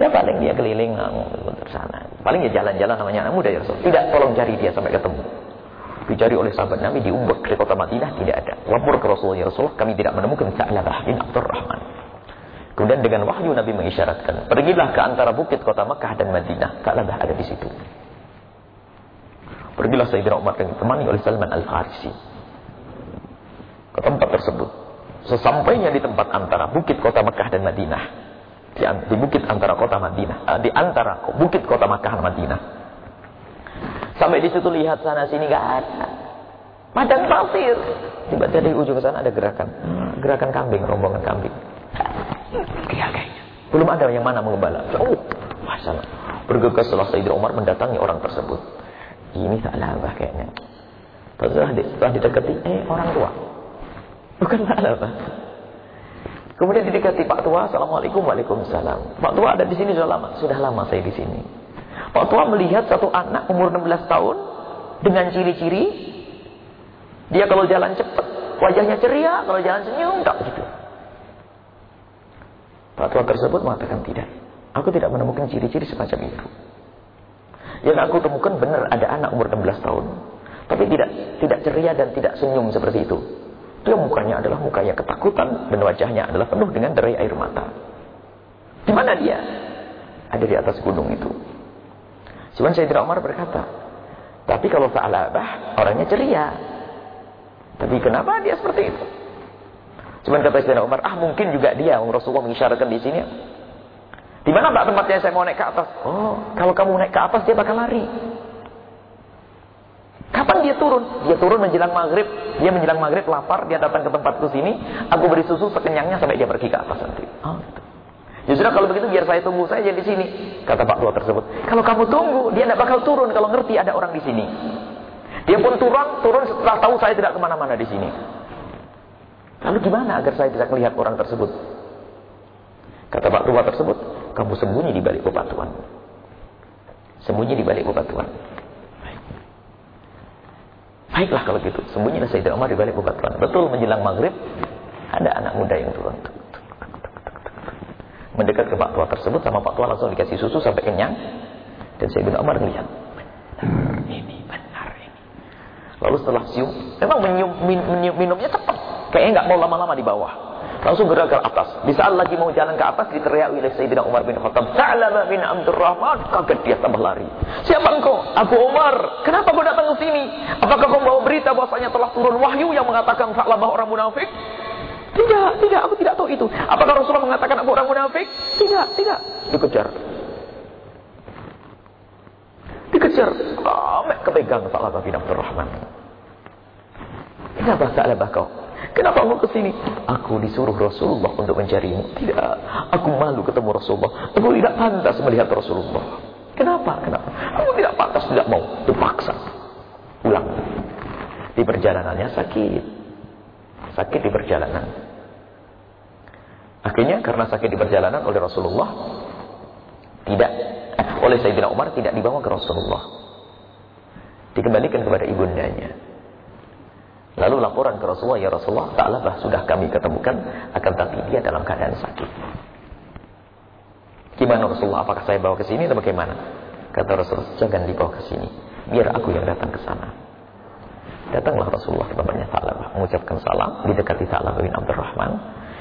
Ya paling dia keliling ke sana. Paling dia jalan-jalan namanya anak muda ya Rasul. Tidak, tolong cari dia sampai ketemu dicari oleh sahabat Nabi di Umbak di kota Madinah tidak ada. Lapor ke Rasulullah, ya Rasulullah kami tidak menemukan Sa'labah bin Abdurrahman. Kemudian dengan wahyu Nabi mengisyaratkan, pergilah ke antara bukit kota Makkah dan Madinah. Sa'labah ada di situ. Pergilah Sayyidina Umar yang ditemani oleh Salman Al-Farisi. Ke tempat tersebut. Sesampainya di tempat antara bukit kota Makkah dan Madinah. Di, di bukit antara kota Madinah. Eh, di antara bukit kota Makkah dan Madinah. Sampai di situ lihat sana sini nggak ada. Padang pasir. Tiba-tiba di ujung sana ada gerakan. Hmm, gerakan kambing, rombongan kambing. Iya kayaknya. Belum ada yang mana mengembala. Oh, masalah. Bergegas setelah Sayyidina Umar mendatangi orang tersebut. Ini salah bah kayaknya. Setelah, di, setelah didekati, eh orang tua. Bukan salah bah. Kemudian didekati Pak Tua, Assalamualaikum, Waalaikumsalam. Pak Tua ada di sini sudah lama. Sudah lama saya di sini. Pak Tua melihat satu anak umur 16 tahun dengan ciri-ciri dia kalau jalan cepat wajahnya ceria, kalau jalan senyum tak gitu. Pak Tua tersebut mengatakan tidak. Aku tidak menemukan ciri-ciri semacam itu. Yang aku temukan benar ada anak umur 16 tahun. Tapi tidak tidak ceria dan tidak senyum seperti itu. Dia mukanya adalah mukanya ketakutan dan wajahnya adalah penuh dengan derai air mata. Di mana dia? Ada di atas gunung itu. Cuman Sayyidina Umar berkata, tapi kalau Sa'labah orangnya ceria. Tapi kenapa dia seperti itu? Cuman kata Sayyidina Umar, ah mungkin juga dia Rasulullah mengisyaratkan di sini. Di mana Pak tempatnya saya mau naik ke atas? Oh, kalau kamu naik ke atas dia bakal lari. Kapan dia turun? Dia turun menjelang maghrib. Dia menjelang maghrib lapar, dia datang ke tempatku sini. Aku beri susu sekenyangnya sampai dia pergi ke atas nanti. Oh, gitu. Ya kalau begitu biar saya tunggu saja di sini. Kata Pak Tua tersebut. Kalau kamu tunggu, dia tidak bakal turun kalau ngerti ada orang di sini. Dia pun turun, turun setelah tahu saya tidak ke mana-mana di sini. Lalu gimana agar saya bisa melihat orang tersebut? Kata Pak Tua tersebut, kamu sembunyi di balik bebatuan. Sembunyi di balik bebatuan. Baiklah kalau gitu, sembunyilah Sayyidina Umar di balik bebatuan. Betul menjelang maghrib, ada anak muda yang turun. Mendekat ke Pak Tua tersebut, sama Pak Tua langsung dikasih susu sampai kenyang. Dan Sayyidina Umar melihat, ini benar ini. Lalu setelah sium, memang minum, minum, minumnya cepat. Kayaknya nggak mau lama-lama di bawah. Langsung gerak ke atas. Di saat lagi mau jalan ke atas diteriak oleh Sayyidina Umar bin Khattab. Sa'lama bin Abdurrahman. Kaget dia tambah lari. Siapa engkau? Aku Umar. Kenapa kau datang ke sini? Apakah kau bawa berita bahwasanya telah turun wahyu yang mengatakan Sa'lama orang munafik? Tidak, tidak, aku tidak tahu itu. Apakah Rasulullah mengatakan aku orang munafik? Tidak, tidak. Dikejar. Dikejar. Sampai kepegang Sa'lama bin Abdurrahman. Kenapa Sa'lama kau? Kenapa kamu ke sini? Aku disuruh Rasulullah untuk mencarimu. Tidak, aku malu ketemu Rasulullah. Aku tidak pantas melihat Rasulullah. Kenapa? Kenapa? Aku tidak pantas, tidak mau. Dipaksa. Pulang. Di perjalanannya sakit. Sakit di perjalanan. Akhirnya karena sakit di perjalanan oleh Rasulullah. Tidak. Oleh Sayyidina Umar tidak dibawa ke Rasulullah. Dikembalikan kepada ibundanya. Lalu laporan ke Rasulullah, ya Rasulullah, Ta'labah sudah kami ketemukan, akan tapi dia dalam keadaan sakit. Gimana Rasulullah, apakah saya bawa ke sini atau bagaimana? Kata Rasulullah, jangan dibawa ke sini, biar aku yang datang ke sana. Datanglah Rasulullah ke tempatnya Ta'labah, mengucapkan salam, didekati Ta'labah bin Abdurrahman,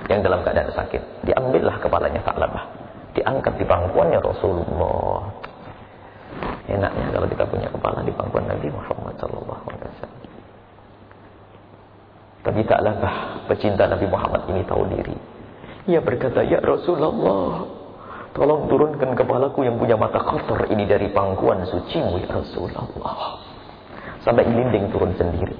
yang dalam keadaan sakit. Diambillah kepalanya Ta'labah, diangkat di pangkuannya Rasulullah. Enaknya kalau kita punya kepala di pangkuan Nabi Muhammad sallallahu alaihi wasallam. Tapi taklah bah pecinta Nabi Muhammad ini tahu diri. Ia berkata, "Ya Rasulullah, tolong turunkan kepalaku yang punya mata kotor ini dari pangkuan sucimu ya Rasulullah." Sampai dinding turun sendiri.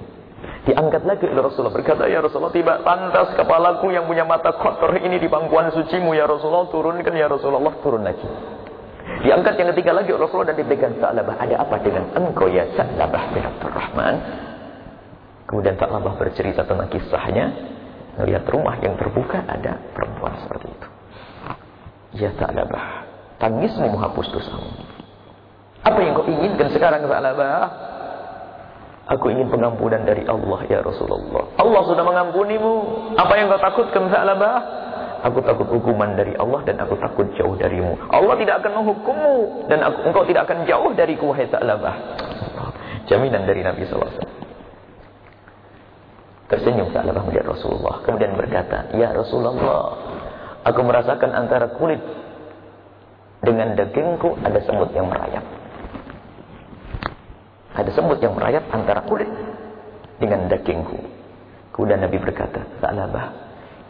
Diangkat lagi oleh Rasulullah berkata, "Ya Rasulullah, tiba pantas kepalaku yang punya mata kotor ini di pangkuan sucimu ya Rasulullah, turunkan ya Rasulullah, turun lagi." Diangkat yang ketiga lagi Rasulullah dan dipegang Sa'labah. Ada apa dengan engkau ya Sa'labah bin Rahman? Kemudian Sa'labah bercerita tentang kisahnya. Melihat rumah yang terbuka ada perempuan seperti itu. Ya Sa'labah, tangismu menghapus dosamu. Apa yang kau inginkan sekarang Sa'labah? Aku ingin pengampunan dari Allah ya Rasulullah. Allah sudah mengampunimu. Apa yang kau takutkan Sa'labah? Aku takut hukuman dari Allah dan aku takut jauh darimu. Allah tidak akan menghukummu dan aku, engkau tidak akan jauh dariku wahai Sa'labah. Jaminan dari Nabi SAW. Tersenyum Sa'labah melihat Rasulullah. Kemudian berkata, Ya Rasulullah, aku merasakan antara kulit dengan dagingku ada semut yang merayap. Ada semut yang merayap antara kulit dengan dagingku. Kemudian Nabi berkata, Sa'labah,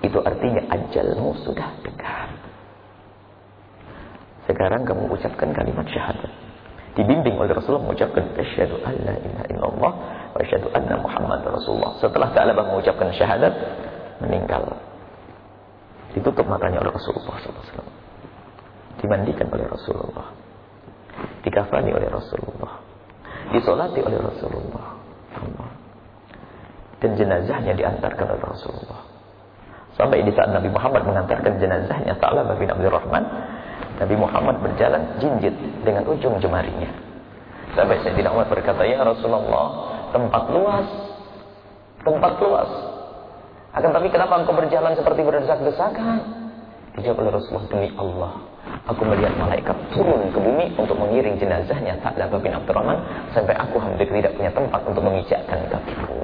itu artinya ajalmu sudah dekat. Sekarang kamu ucapkan kalimat syahadat. Dibimbing oleh Rasulullah mengucapkan asyhadu an la ilaha wa asyhadu anna Muhammad Rasulullah. Setelah Sa'labah mengucapkan syahadat, meninggal. Ditutup matanya oleh Rasulullah SAW. Dimandikan oleh Rasulullah. Dikafani oleh Rasulullah disolati oleh Rasulullah. Dan jenazahnya diantarkan oleh Rasulullah. Sampai di saat Nabi Muhammad mengantarkan jenazahnya Ta'ala bin Abdul Rahman, Nabi Muhammad berjalan jinjit dengan ujung jemarinya. Sampai Sayyidina Umar berkata, Ya Rasulullah, tempat luas. Tempat luas. Akan tapi kenapa engkau berjalan seperti berdesak-desakan? Dijawab oleh Rasulullah, demi Allah. Aku melihat malaikat turun ke bumi untuk mengiring jenazahnya Sa'labah bin Abdurrahman sampai aku hampir tidak punya tempat untuk mengijakkan kakiku.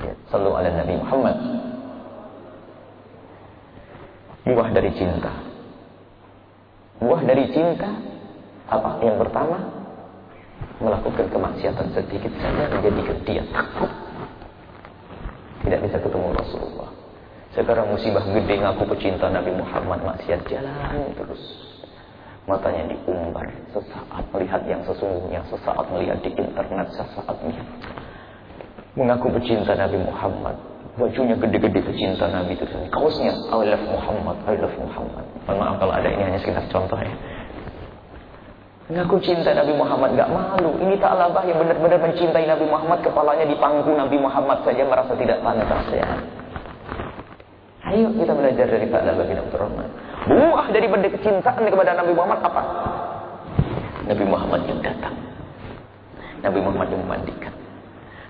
Ya, Sallu ala Nabi Muhammad. Buah dari cinta. Buah dari cinta apa? Yang pertama melakukan kemaksiatan sedikit saja menjadikan dia takut tidak bisa ketemu Rasulullah. Sekarang musibah gede ngaku pecinta Nabi Muhammad maksiat jalan terus. Matanya diumbar sesaat melihat yang sesungguhnya, sesaat melihat di internet, sesaat melihat. Mengaku pecinta Nabi Muhammad. Bajunya gede-gede pecinta Nabi itu. Kaosnya, I love Muhammad, I love Muhammad. Maaf kalau ada ini hanya sekitar contoh ya. Mengaku cinta Nabi Muhammad gak malu. Ini tak labah yang benar-benar mencintai Nabi Muhammad. Kepalanya di pangku Nabi Muhammad saja merasa tidak pantas ya. Ayo kita belajar dari Pak bin Abdurrahman. Buah dari benda kecintaan kepada Nabi Muhammad apa? Nabi Muhammad yang datang. Nabi Muhammad yang memandikan.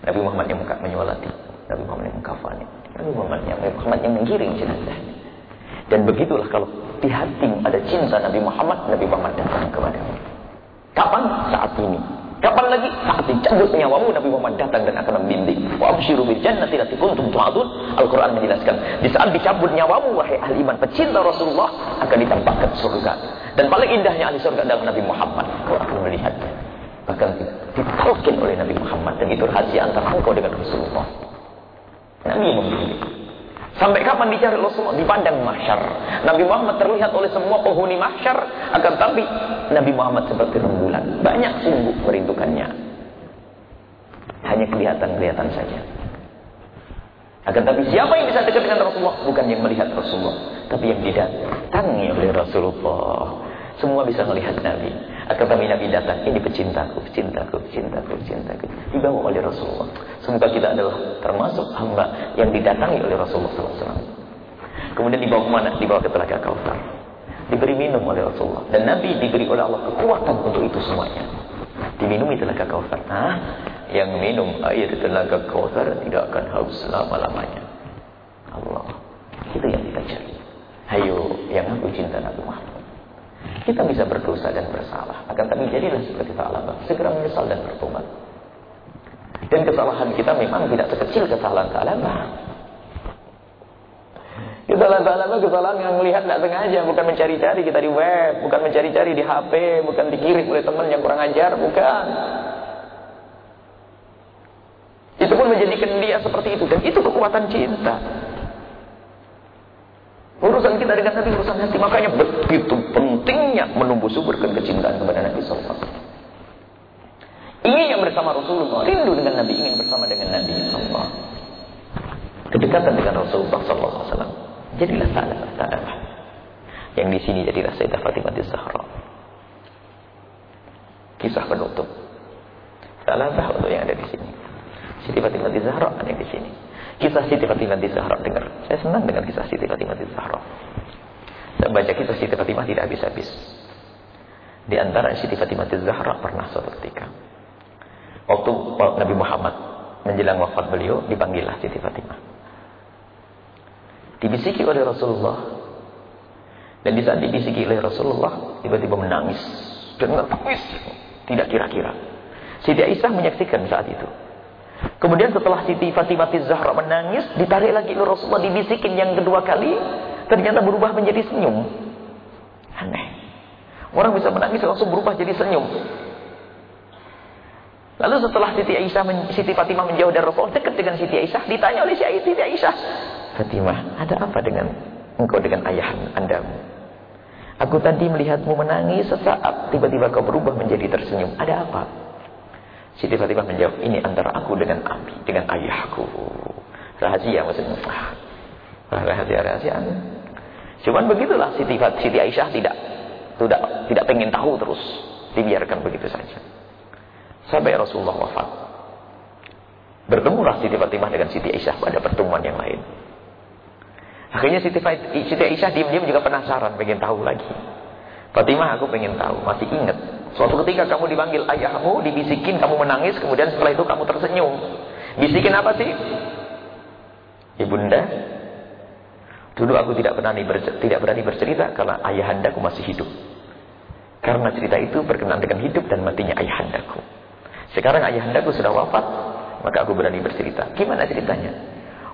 Nabi Muhammad yang menyolati. Nabi Muhammad yang mengkafani. Nabi Muhammad yang, Nabi Muhammad yang menggiring jenazah. Dan begitulah kalau di hati ada cinta Nabi Muhammad, Nabi Muhammad datang kepada Kapan? Saat ini. Kapan lagi? Saat dicabut nyawamu Nabi Muhammad datang dan akan membimbing. Wa absyiru bil jannati lati kuntum tu'adun. Al-Qur'an menjelaskan, di saat dicabut nyawamu wahai ahli iman pecinta Rasulullah akan ditampakkan surga. Dan paling indahnya ahli surga adalah Nabi Muhammad. Kau akan melihatnya. Bahkan ditalkin oleh Nabi Muhammad dan itu rahasia antara engkau dengan Rasulullah. Nabi membimbing. Sampai kapan dicari Rasulullah? Di padang mahsyar. Nabi Muhammad terlihat oleh semua penghuni mahsyar. Akan tapi Nabi Muhammad seperti rembulan. Banyak sungguh merindukannya. Hanya kelihatan-kelihatan saja. Akan tapi siapa yang bisa dekat dengan Rasulullah? Bukan yang melihat Rasulullah. Tapi yang didatangi oleh Rasulullah. Semua bisa melihat Nabi. Akan kami Nabi datang, ini pecintaku, pecintaku, pecintaku, pecintaku. Dibawa oleh Rasulullah. Semoga kita adalah termasuk hamba yang didatangi oleh Rasulullah SAW. Kemudian dibawa ke mana? Dibawa ke telaga Kautsar. Diberi minum oleh Rasulullah. Dan Nabi diberi oleh Allah kekuatan untuk itu semuanya. Diminumi telaga Kautsar. Nah, yang minum air telaga Kautsar tidak akan haus selama-lamanya. Allah. Itu yang kita cari. Hayo, yang aku cinta Nabi Muhammad. Kita bisa berdosa dan bersalah. Akan tapi jadilah seperti Ta'ala. Segera menyesal dan bertobat. Dan kesalahan kita memang tidak sekecil kesalahan Ta'ala. Kesalahan salah kesalahan yang melihat tidak sengaja, bukan mencari-cari kita di web, bukan mencari-cari di HP, bukan dikirim oleh teman yang kurang ajar, bukan. Itu pun menjadikan dia seperti itu dan itu kekuatan cinta. Urusan kita dengan Nabi urusan hati, makanya begitu pentingnya menumbuh suburkan kecintaan kepada Nabi Sallallahu Ingin yang bersama Rasulullah, rindu dengan Nabi, ingin bersama dengan Nabi Sallallahu Kedekatan dengan Rasulullah Wasallam. Jadilah sahabat sahabat. Yang di sini jadilah Sayyidah Fatimah Zahra. Kisah penutup. Salah untuk yang ada di sini. Siti Fatimah Zahra ada di sini. Kisah Siti Fatimah Zahra dengar. Saya senang dengan kisah Siti Fatimah Zahra. Saya baca kisah Siti Fatimah tidak habis-habis. Di antara Siti Fatimah Zahra pernah suatu ketika. Waktu Nabi Muhammad menjelang wafat beliau, dipanggillah Siti Fatimah. Dibisiki oleh Rasulullah. Dan di saat dibisiki oleh Rasulullah, tiba-tiba menangis. Dan. Tidak kira-kira. Siti Aisyah menyaksikan saat itu. Kemudian setelah Siti Fatimah Zahra menangis, ditarik lagi oleh Rasulullah dibisikin yang kedua kali, ternyata berubah menjadi senyum. Aneh. Orang bisa menangis langsung berubah jadi senyum. Lalu setelah Siti Aisyah, Siti Fatimah menjauh dari Rasulullah, dekat dengan Siti Aisyah, ditanya oleh Siti Aisyah, Fatimah, ada apa dengan engkau dengan ayah andamu? Aku tadi melihatmu menangis sesaat, tiba-tiba kau berubah menjadi tersenyum. Ada apa? Siti Fatimah menjawab, ini antara aku dengan Abi, dengan ayahku. Rahasia maksudnya. Rahasia-rahasia. Cuman begitulah Siti, Siti Aisyah tidak tidak tidak pengen tahu terus. Dibiarkan begitu saja. Sampai Rasulullah wafat. Bertemulah Siti Fatimah dengan Siti Aisyah pada pertemuan yang lain. Akhirnya Siti, Siti Aisyah diam-diam juga penasaran, pengen tahu lagi. Fatimah aku pengen tahu, masih ingat Suatu ketika kamu dipanggil ayahmu, dibisikin, kamu menangis, kemudian setelah itu kamu tersenyum. Bisikin apa sih? Ibunda, dulu aku tidak berani tidak berani bercerita karena ayahandaku masih hidup. Karena cerita itu berkenaan dengan hidup dan matinya ayahandaku. Sekarang ayahandaku sudah wafat, maka aku berani bercerita. Gimana ceritanya?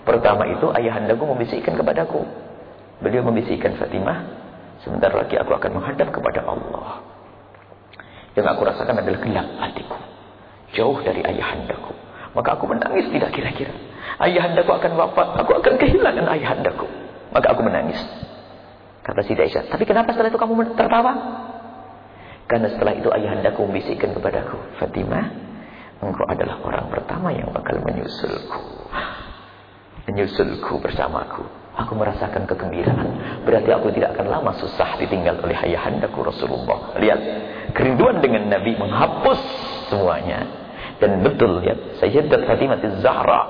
Pertama itu ayahandaku membisikkan kepadaku. Beliau membisikkan Fatimah, sebentar lagi aku akan menghadap kepada Allah. Yang aku rasakan adalah gelap hatiku. Jauh dari ayahandaku. Maka aku menangis tidak kira-kira. Ayahandaku akan wafat. Aku akan kehilangan ayahandaku. Maka aku menangis. Kata si Aisyah. Tapi kenapa setelah itu kamu tertawa? Karena setelah itu ayahandaku membisikkan kepadaku. Fatimah. Engkau adalah orang pertama yang bakal menyusulku. Menyusulku bersamaku. Aku merasakan kegembiraan. Berarti aku tidak akan lama susah ditinggal oleh ayahandaku Rasulullah. Lihat. Kerinduan dengan Nabi menghapus semuanya. Dan betul lihat, Sayyidat Fatimah Zahra.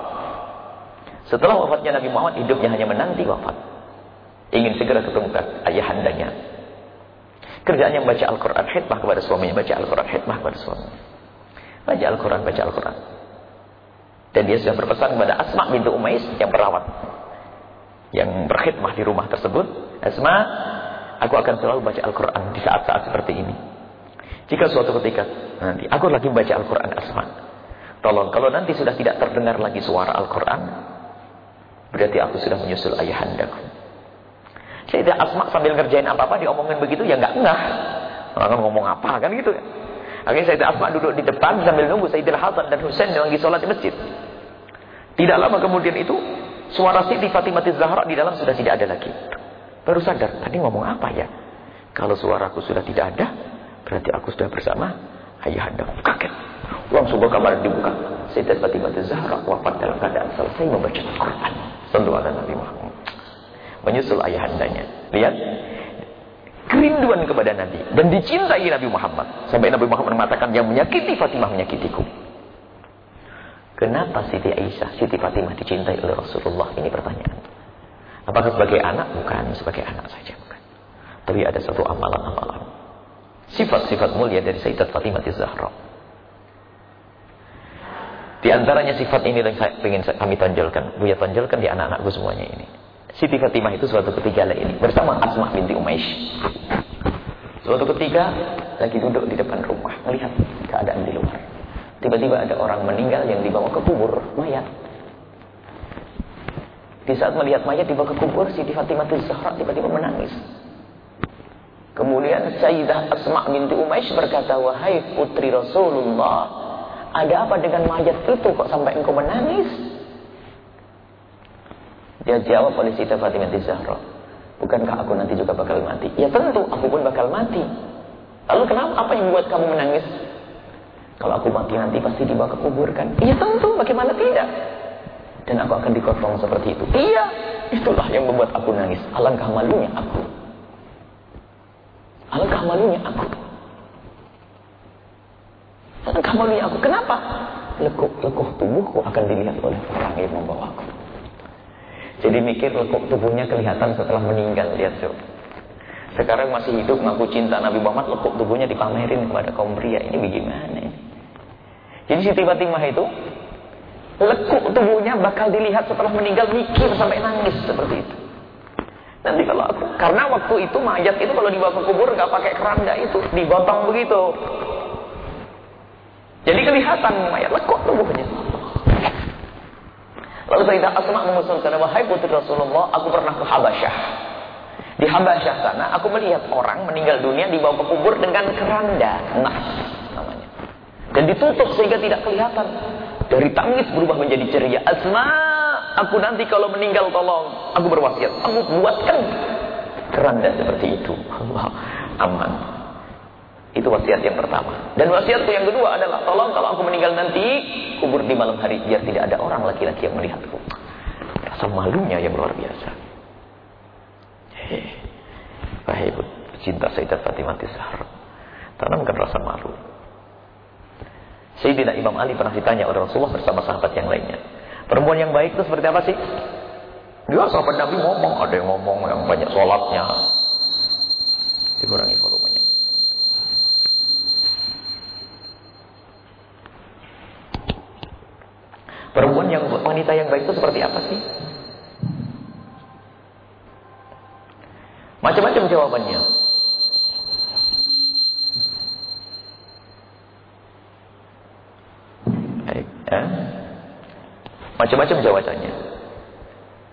Setelah wafatnya Nabi Muhammad, hidupnya hanya menanti wafat. Ingin segera ketemu ayahandanya. Kerjaannya membaca Al-Quran, khidmah kepada suaminya. Baca Al-Quran, khidmah kepada suaminya. Baca Al-Quran, baca Al-Quran. Dan dia sudah berpesan kepada Asma bintu Umais yang perawat. Yang berkhidmah di rumah tersebut. Asma, aku akan selalu baca Al-Quran di saat-saat seperti ini. Jika suatu ketika nanti aku lagi membaca Al-Quran Asma. Tolong kalau nanti sudah tidak terdengar lagi suara Al-Quran. Berarti aku sudah menyusul ayahandaku. Sayyidah Asma sambil ngerjain apa-apa diomongin begitu ya nggak ngah. Orang ngomong apa kan gitu ya. Akhirnya Sayyidah Asma duduk di depan sambil nunggu Sayyidina Hasan dan Husain yang lagi sholat di masjid. Tidak lama kemudian itu suara Siti Fatimah Zahra di dalam sudah tidak ada lagi. Baru sadar, tadi ngomong apa ya? Kalau suaraku sudah tidak ada, Berarti aku sudah bersama ayah anda. Kaget. Langsung ke kamar dibuka. Sayyidat Fatimah Zahra wafat dalam keadaan selesai membaca Al-Quran. Ada Nabi Muhammad. Menyusul ayah andanya. Lihat. Kerinduan kepada Nabi. Dan dicintai Nabi Muhammad. Sampai Nabi Muhammad mengatakan yang menyakiti Fatimah menyakitiku. Kenapa Siti Aisyah, Siti Fatimah dicintai oleh Rasulullah? Ini pertanyaan. Apakah sebagai anak? Bukan sebagai anak saja. Bukan. Tapi ada satu amalan-amalan Sifat-sifat mulia dari Sayyidat Fatimah Zahra. Di antaranya sifat ini yang saya ingin kami tonjolkan. Buya tonjolkan di anak-anakku semuanya ini. Siti Fatimah itu suatu ketika ini bersama Asma binti Umaish. Suatu ketika lagi duduk di depan rumah melihat keadaan di luar. Tiba-tiba ada orang meninggal yang dibawa ke kubur mayat. Di saat melihat mayat dibawa ke kubur, Siti Fatimah Zahra tiba-tiba menangis. Kemudian Sayyidah Asma binti Umais berkata, "Wahai putri Rasulullah, ada apa dengan mayat itu kok sampai engkau menangis?" Dia jawab oleh Siti Fatimah Zahra, "Bukankah aku nanti juga bakal mati?" "Ya tentu, aku pun bakal mati." Lalu kenapa apa yang membuat kamu menangis? Kalau aku mati nanti pasti dibawa ke kubur kan? Iya tentu, bagaimana tidak? Dan aku akan dikotong seperti itu. Iya, itulah yang membuat aku nangis. Alangkah malunya aku. Alangkah malunya aku. Alangkah malunya aku. Kenapa? Lekuk-lekuk tubuhku akan dilihat oleh orang yang membawa aku. Jadi mikir lekuk tubuhnya kelihatan setelah meninggal. Lihat. Sekarang masih hidup ngaku cinta Nabi Muhammad, lekuk tubuhnya dipamerin kepada kaum pria. Ini bagaimana? Jadi Siti Fatimah itu lekuk tubuhnya bakal dilihat setelah meninggal mikir sampai nangis seperti itu. Nanti kalau aku, karena waktu itu mayat itu kalau dibawa ke kubur nggak pakai keranda itu, dibotong begitu. Jadi kelihatan mayat lekuk tubuhnya. Lalu Sayyidah Asma mengusulkan, wahai putri Rasulullah, aku pernah ke Habasyah. Di Habasyah sana, aku melihat orang meninggal dunia dibawa ke kubur dengan keranda, nas namanya. Dan ditutup sehingga tidak kelihatan. Dari tangis berubah menjadi ceria. Asma aku nanti kalau meninggal tolong, aku berwasiat, aku buatkan keranda seperti itu. Allah aman. Itu wasiat yang pertama. Dan wasiatku yang kedua adalah, tolong kalau aku meninggal nanti, kubur di malam hari, biar tidak ada orang laki-laki yang melihatku. Rasa malunya yang luar biasa. Hei, wahai cinta Sayyidat Fatimah Zahra. Tanamkan rasa malu. Sayyidina Imam Ali pernah ditanya oleh Rasulullah bersama sahabat yang lainnya. Perempuan yang baik itu seperti apa sih? Dia sahabat Nabi ngomong, ada yang ngomong yang banyak sholatnya. Dikurangi volumenya. Perempuan yang wanita yang baik itu seperti apa sih? Macam-macam jawabannya. Eh? Macam-macam jawabannya.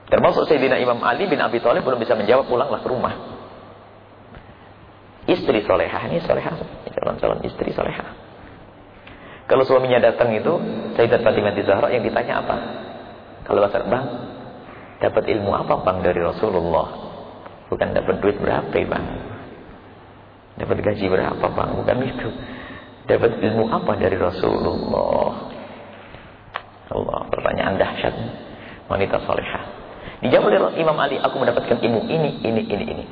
Termasuk Sayyidina Imam Ali bin Abi Thalib belum bisa menjawab pulanglah ke rumah. Istri solehah ini solehah, calon-calon istri solehah. Kalau suaminya datang itu, Sayyidat Fatimah Zahra yang ditanya apa? Kalau bahasa bang, dapat ilmu apa bang dari Rasulullah? Bukan dapat duit berapa bang? Dapat gaji berapa bang? Bukan itu. Dapat ilmu apa dari Rasulullah? Allah, pertanyaan dahsyat. Wanita salihah. Dijawab oleh Imam Ali, aku mendapatkan ilmu ini, ini, ini, ini.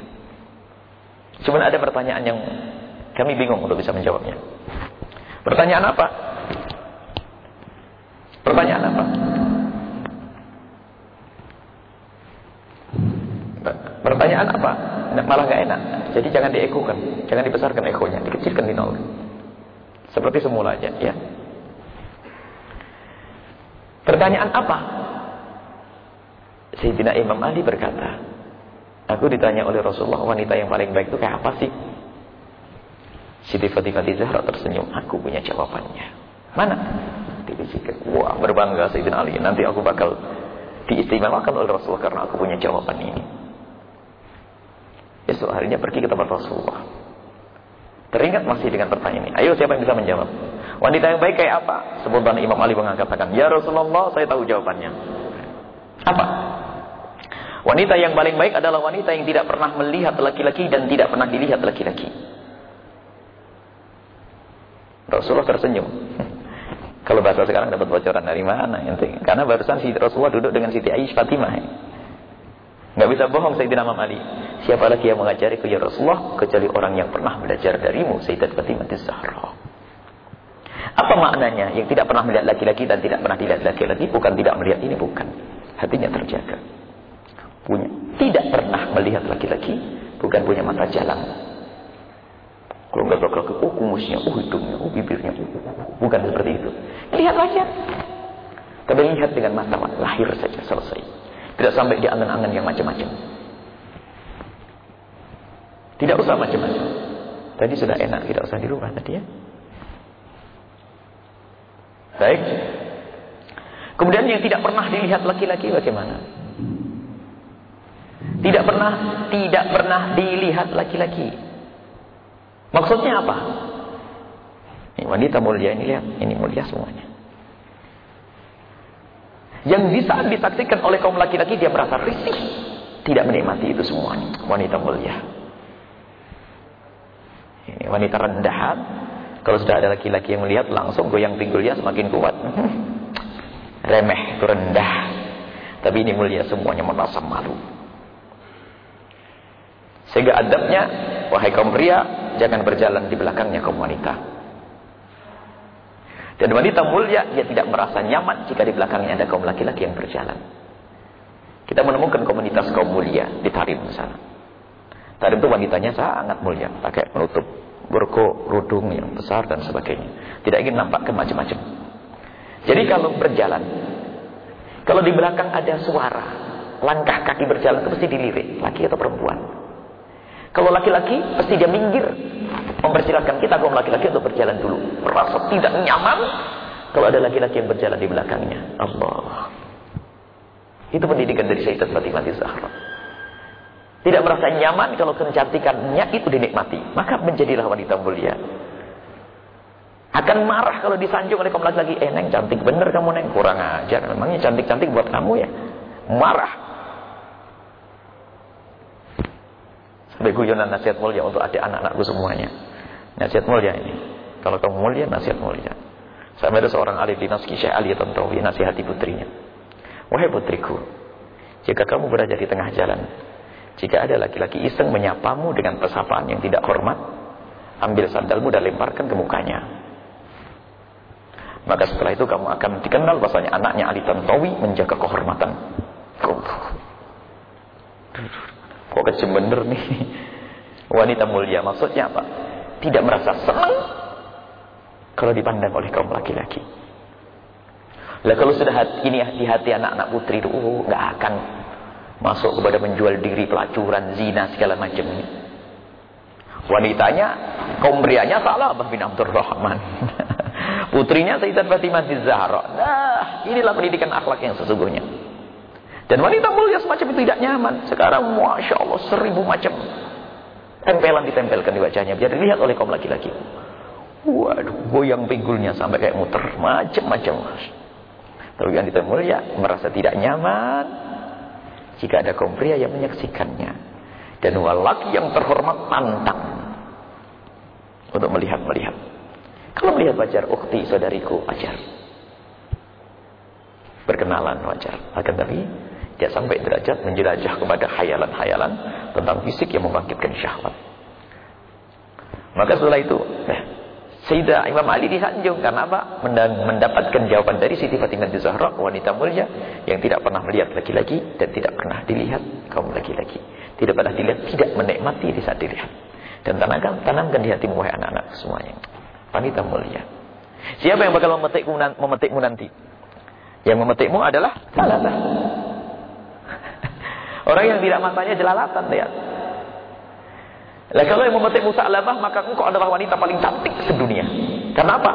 Cuma ada pertanyaan yang kami bingung untuk bisa menjawabnya. Pertanyaan apa? Pertanyaan apa? Pertanyaan apa? Malah gak enak. Jadi jangan diekokan, jangan dibesarkan ekonya, dikecilkan di nol. Seperti semula aja, ya. Pertanyaan apa? Sayyidina Imam Ali berkata, Aku ditanya oleh Rasulullah, wanita yang paling baik itu kayak apa sih? Siti Fatimah Zahra tersenyum, aku punya jawabannya. Mana? Dibisikkan. Wah, berbangga Sayyidina Ali. Nanti aku bakal diistimewakan oleh Rasulullah karena aku punya jawaban ini. Esok harinya pergi ke tempat Rasulullah. Teringat masih dengan pertanyaan ini. Ayo siapa yang bisa menjawab? Wanita yang baik kayak apa? Sebutan Imam Ali mengatakan, Ya Rasulullah, saya tahu jawabannya. Apa? Wanita yang paling baik adalah wanita yang tidak pernah melihat laki-laki dan tidak pernah dilihat laki-laki. Rasulullah tersenyum. Kalau bahasa sekarang dapat bocoran dari mana? Karena barusan si Rasulullah duduk dengan Siti Aisyah Fatimah. Gak bisa bohong Sayyidina Imam Ali. Siapa lagi yang mengajari ke ya Rasulullah kecuali orang yang pernah belajar darimu Sayyidat Fatimah Zahra. Apa maknanya? Yang tidak pernah melihat laki-laki dan tidak pernah dilihat laki-laki bukan tidak melihat ini bukan. Hatinya terjaga. Punya tidak pernah melihat laki-laki bukan punya mata jalan. Kalau enggak bakal oh kumusnya, oh hidungnya, oh bibirnya, oh, bukan seperti itu. Lihat aja. Tapi lihat dengan mata lahir saja selesai. Tidak sampai di angan-angan yang macam-macam. Tidak usah macam-macam. Tadi sudah enak, tidak usah di rumah tadi ya. Baik. Kemudian yang tidak pernah dilihat laki-laki bagaimana? Tidak pernah tidak pernah dilihat laki-laki. Maksudnya apa? Ini wanita mulia ini lihat, ini mulia semuanya. Yang bisa disaksikan oleh kaum laki-laki dia merasa risih, tidak menikmati itu semuanya. Wanita mulia. Ini wanita rendahan. Kalau sudah ada laki-laki yang melihat langsung goyang pinggulnya semakin kuat. Remeh, rendah. Tapi ini mulia semuanya merasa malu. Sehingga adabnya, wahai kaum pria, jangan berjalan di belakangnya kaum wanita. Dan wanita mulia, dia tidak merasa nyaman jika di belakangnya ada kaum laki-laki yang berjalan. Kita menemukan komunitas kaum mulia di Tarim sana. Tarim itu wanitanya sangat mulia, pakai penutup burko, rudung yang besar dan sebagainya. Tidak ingin nampakkan macam-macam. Jadi kalau berjalan, kalau di belakang ada suara, langkah kaki berjalan itu pasti dilirik, laki atau perempuan. Kalau laki-laki, pasti dia minggir. Mempersilahkan kita kaum laki-laki untuk berjalan dulu. Merasa tidak nyaman kalau ada laki-laki yang berjalan di belakangnya. Allah. Itu pendidikan dari Sayyidat Fatimah Zahra. Tidak merasa nyaman kalau kecantikannya itu dinikmati. Maka menjadilah wanita mulia. Akan marah kalau disanjung oleh kaum laki-laki. Eh neng cantik bener kamu neng. Kurang ajar. Memangnya cantik-cantik buat kamu ya. Marah. Sampai guyonan nasihat mulia untuk adik anak-anakku semuanya. Nasihat mulia ini. Kalau kamu mulia, nasihat mulia. Sampai ada seorang alim di Naski Syekh Ali Tantawi nasihati putrinya. Wahai putriku, jika kamu berada di tengah jalan, jika ada laki-laki iseng menyapamu dengan persapaan yang tidak hormat, ambil sandalmu dan lemparkan ke mukanya. Maka setelah itu kamu akan dikenal bahasanya anaknya Ali Tantawi menjaga kehormatan. Kok kecem bener nih. Wanita mulia maksudnya apa? Tidak merasa senang kalau dipandang oleh kaum laki-laki. Lah kalau sudah hati, ini di hati anak-anak putri itu, oh, nggak akan Masuk kepada menjual diri, pelacuran, zina, segala macam ini. Wanitanya, kaum prianya salah bin Abdurrahman. Putrinya Sayyidat Fatimah Zahra. Nah, inilah pendidikan akhlak yang sesungguhnya. Dan wanita mulia semacam itu tidak nyaman. Sekarang Masya Allah seribu macam tempelan ditempelkan di wajahnya. Biar dilihat oleh kaum laki-laki. Waduh, goyang pinggulnya sampai kayak muter. Macam-macam. Tapi yang mulia merasa tidak nyaman jika ada kaum pria yang menyaksikannya. Dan walaki yang terhormat pantang untuk melihat-melihat. Kalau melihat wajar, ukti saudariku wajar. Berkenalan wajar. Akan tapi dia sampai derajat menjelajah kepada hayalan-hayalan tentang fisik yang membangkitkan syahwat. Maka setelah itu, eh, Sayyidah Imam Ali disanjung karena apa? Mendapatkan jawaban dari Siti Fatimah Zahra, wanita mulia yang tidak pernah melihat laki-laki dan tidak pernah dilihat kaum laki-laki. Tidak pernah dilihat, tidak menikmati di saat dilihat. Dan tanamkan, tanamkan di hatimu wahai anak-anak semuanya. Wanita mulia. Siapa yang bakal memetikmu, memetikmu nanti? Yang memetikmu adalah salah. Orang yang tidak matanya jelalatan lihat. Lah kalau yang memetik Musa Alabah maka engkau adalah wanita paling cantik sedunia. Kenapa?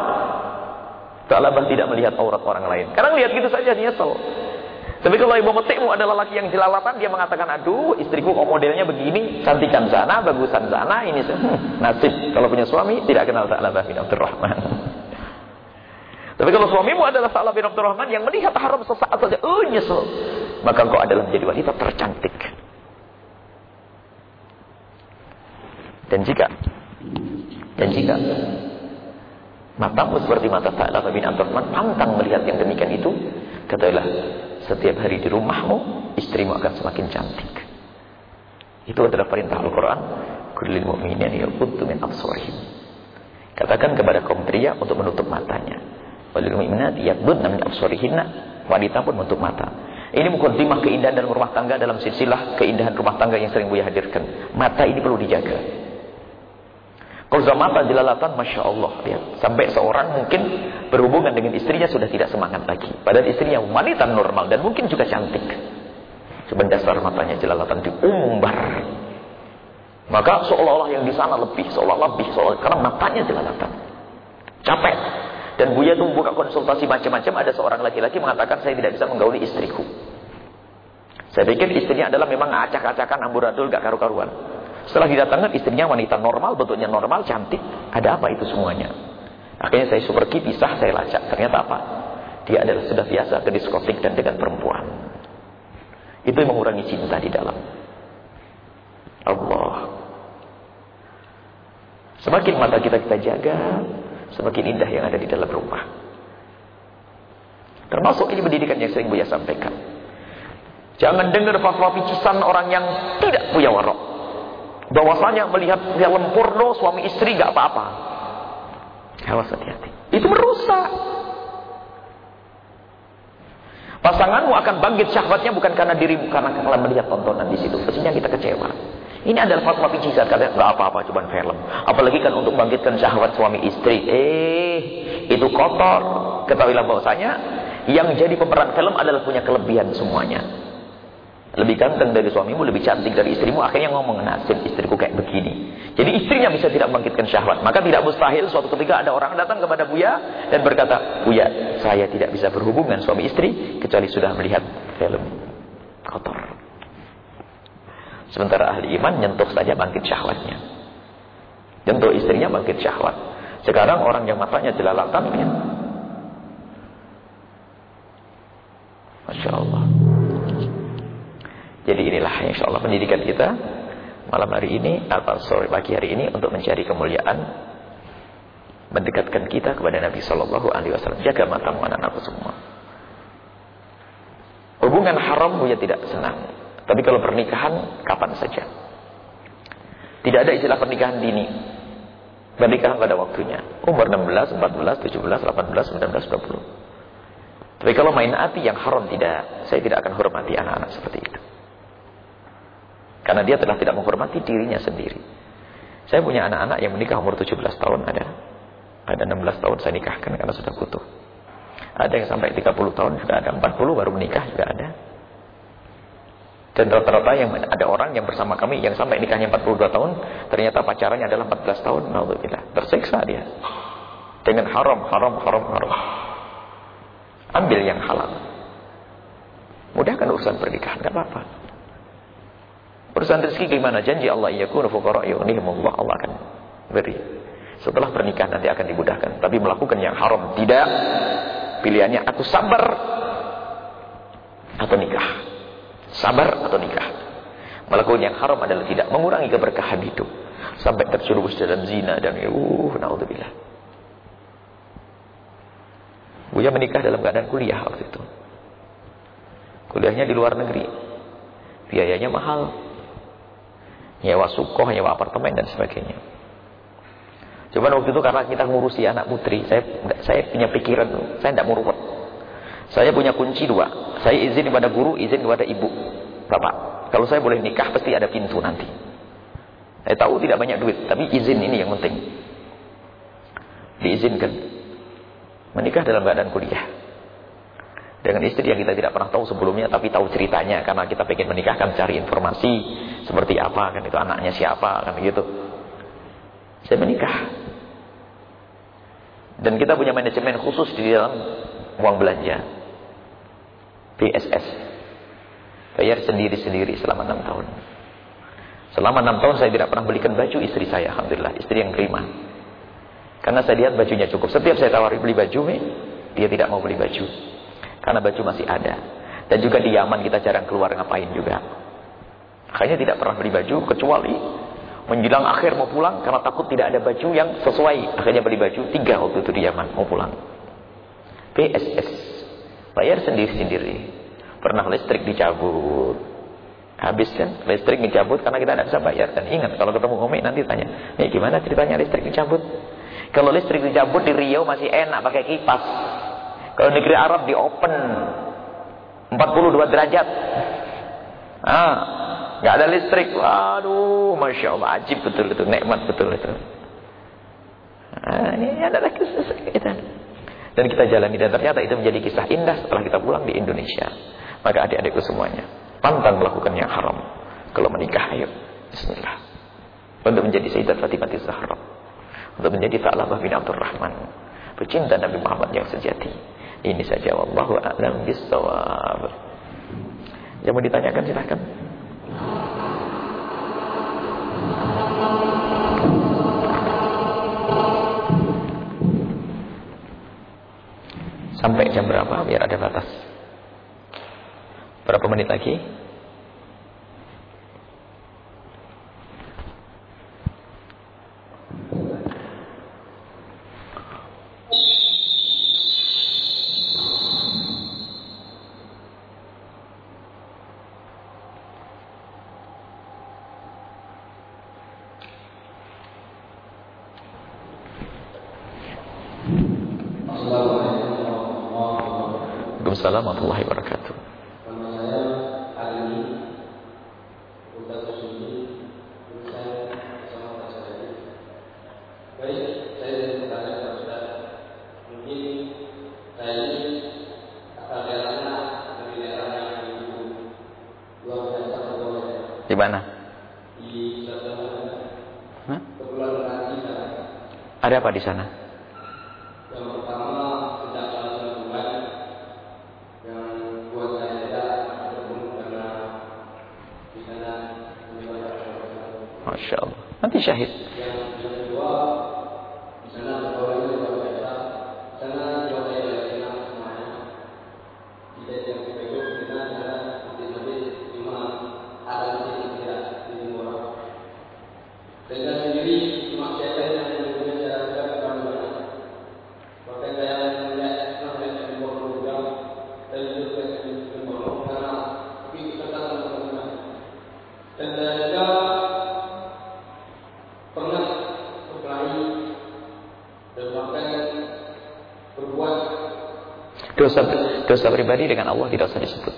Alabah tidak melihat aurat orang lain. Karena lihat gitu saja nyesel. Tapi kalau yang memetikmu adalah laki yang jelalatan, dia mengatakan, aduh istriku kok modelnya begini, cantikan sana, bagusan sana, ini hmm, nasib. Kalau punya suami, tidak kenal Sa'labah bin Abdurrahman. Tapi kalau suamimu adalah Sa'labah bin Abdurrahman yang melihat haram sesaat saja, oh nyesel. Maka engkau adalah menjadi wanita tercantik. Dan jika dan jika matamu seperti mata Ta'laf bin Abdurrahman pantang melihat yang demikian itu, katakanlah setiap hari di rumahmu istrimu akan semakin cantik. Itu adalah perintah Al-Qur'an, kullil mu'minina yaghuddu min absarihim. Katakan kepada kaum pria untuk menutup matanya. Walil mu'minati yaghuddna min absarihinna. Wanita pun menutup mata. Ini mukadimah keindahan dalam rumah tangga dalam silsilah keindahan rumah tangga yang sering Buya hadirkan. Mata ini perlu dijaga. Kalau mata jelalatan, Masya Allah. Lihat. Sampai seorang mungkin berhubungan dengan istrinya sudah tidak semangat lagi. Padahal istrinya wanita normal dan mungkin juga cantik. Sebentar matanya jelalatan diumbar. Maka seolah-olah yang di sana lebih, seolah lebih, seolah karena matanya jelalatan. Capek. Dan Buya itu membuka konsultasi macam-macam. Ada seorang laki-laki mengatakan saya tidak bisa menggauli istriku. Saya pikir istrinya adalah memang acak-acakan amburadul gak karu-karuan. Setelah didatangkan istrinya wanita normal, bentuknya normal, cantik. Ada apa itu semuanya? Akhirnya saya super pisah, saya lacak. Ternyata apa? Dia adalah sudah biasa ke diskotik dan dengan perempuan. Itu yang mengurangi cinta di dalam. Allah. Semakin mata kita kita jaga, semakin indah yang ada di dalam rumah. Termasuk ini pendidikan yang sering Buya sampaikan. Jangan dengar fatwa picisan orang yang tidak punya warok. Bahwasanya melihat film porno suami istri gak apa-apa. Awas hati-hati. Itu merusak. Pasanganmu akan bangkit syahwatnya bukan karena dirimu, karena kalian melihat tontonan di situ. Pastinya kita kecewa. Ini adalah fatwa picisan kalian nggak apa-apa, cuma film. Apalagi kan untuk bangkitkan syahwat suami istri. Eh, itu kotor. Ketahuilah bahwasanya yang jadi pemeran film adalah punya kelebihan semuanya. Lebih ganteng dari suamimu, lebih cantik dari istrimu, akhirnya ngomong, nasib istriku kayak begini. Jadi istrinya bisa tidak bangkitkan syahwat. Maka tidak mustahil suatu ketika ada orang datang kepada Buya dan berkata, Buya, saya tidak bisa berhubungan suami istri, kecuali sudah melihat film kotor. Sementara ahli iman nyentuh saja bangkit syahwatnya. Nyentuh istrinya bangkit syahwat. Sekarang orang yang matanya jelalatan, ya. Masya Allah. Jadi inilah insya Allah pendidikan kita malam hari ini atau sore pagi hari ini untuk mencari kemuliaan mendekatkan kita kepada Nabi Shallallahu Alaihi Wasallam. Jaga matamu anak-anakku semua. Hubungan haram punya tidak senang. Tapi kalau pernikahan kapan saja. Tidak ada istilah pernikahan dini. Pernikahan pada waktunya. Umur 16, 14, 17, 18, 19, 20 tapi kalau main hati yang haram tidak saya tidak akan hormati anak-anak seperti itu karena dia telah tidak menghormati dirinya sendiri. Saya punya anak-anak yang menikah umur 17 tahun ada. Ada 16 tahun saya nikahkan karena sudah butuh. Ada yang sampai 30 tahun juga ada. 40 baru menikah juga ada. Dan rata-rata yang ada orang yang bersama kami yang sampai nikahnya 42 tahun, ternyata pacarannya adalah 14 tahun. Alhamdulillah. Tersiksa dia. Dengan haram, haram, haram, haram. Ambil yang halal. Mudahkan urusan pernikahan, enggak apa-apa. Urusan rezeki gimana? Janji Allah yakunu fuqara yughnihimullah. Allah akan beri. Setelah pernikahan nanti akan dimudahkan. Tapi melakukan yang haram tidak. Pilihannya aku sabar atau nikah. Sabar atau nikah. Melakukan yang haram adalah tidak mengurangi keberkahan hidup. Sampai terjerumus dalam zina dan uh, naudzubillah. Buya menikah dalam keadaan kuliah waktu itu. Kuliahnya di luar negeri. Biayanya mahal nyewa sukoh, nyewa apartemen dan sebagainya. Coba waktu itu karena kita ngurusi anak putri, saya saya punya pikiran, saya tidak mau ruwet. Saya punya kunci dua. Saya izin kepada guru, izin kepada ibu, bapak. Kalau saya boleh nikah pasti ada pintu nanti. Saya tahu tidak banyak duit, tapi izin ini yang penting. Diizinkan. Menikah dalam keadaan kuliah. Dengan istri yang kita tidak pernah tahu sebelumnya, tapi tahu ceritanya. Karena kita pengen menikahkan, cari informasi seperti apa kan itu anaknya siapa kan gitu. Saya menikah. Dan kita punya manajemen khusus di dalam uang belanja. PSS bayar sendiri-sendiri selama enam tahun. Selama enam tahun saya tidak pernah belikan baju istri saya Alhamdulillah. Istri yang terima. Karena saya lihat bajunya cukup. Setiap saya tawari beli baju dia tidak mau beli baju. Karena baju masih ada. Dan juga di Yaman kita jarang keluar ngapain juga Akhirnya tidak pernah beli baju kecuali menjelang akhir mau pulang karena takut tidak ada baju yang sesuai. Akhirnya beli baju tiga waktu itu di Yaman mau pulang. PSS bayar sendiri-sendiri. Pernah listrik dicabut. Habis kan listrik dicabut karena kita tidak bisa bayar. Dan ingat kalau ketemu Umi nanti tanya, "Nih gimana ceritanya listrik dicabut?" Kalau listrik dicabut di Riau masih enak pakai kipas. Kalau negeri Arab di open 42 derajat. Ah, Gak ada listrik. Waduh, Masya Allah. Ajib betul itu. Nikmat betul itu. Nah, ini adalah kisah kita. Dan kita jalani. Dan ternyata itu menjadi kisah indah setelah kita pulang di Indonesia. Maka adik-adikku semuanya. Pantang melakukan yang haram. Kalau menikah, ayo. Bismillah. Untuk menjadi Sayyidat Fatimah Zahra. Untuk menjadi Ta'labah bin Abdul Rahman. Pecinta Nabi Muhammad yang sejati. Ini saja. Wallahu a'lam bisawab. Yang mau ditanyakan silahkan. Sampai jam berapa biar ada batas? Berapa menit lagi? Waalaikumsalam warahmatullahi wabarakatuh. Nama saya Ali Ustaz Susi Saya sama Pak Sadari Baik, saya ingin bertanya kepada Ustaz Mungkin saya ini asal daerahnya dari daerah yang begitu luar biasa pokoknya Di mana? di Selatan Hah? Kepulauan Meranti sana Ada apa di sana? Yang pertama sejak tahun 90-an yang buat saya tidak bertemu karena di sana. Masya Allah. Nanti syahid. Dosa dosa pribadi dengan Allah tidak usah disebut.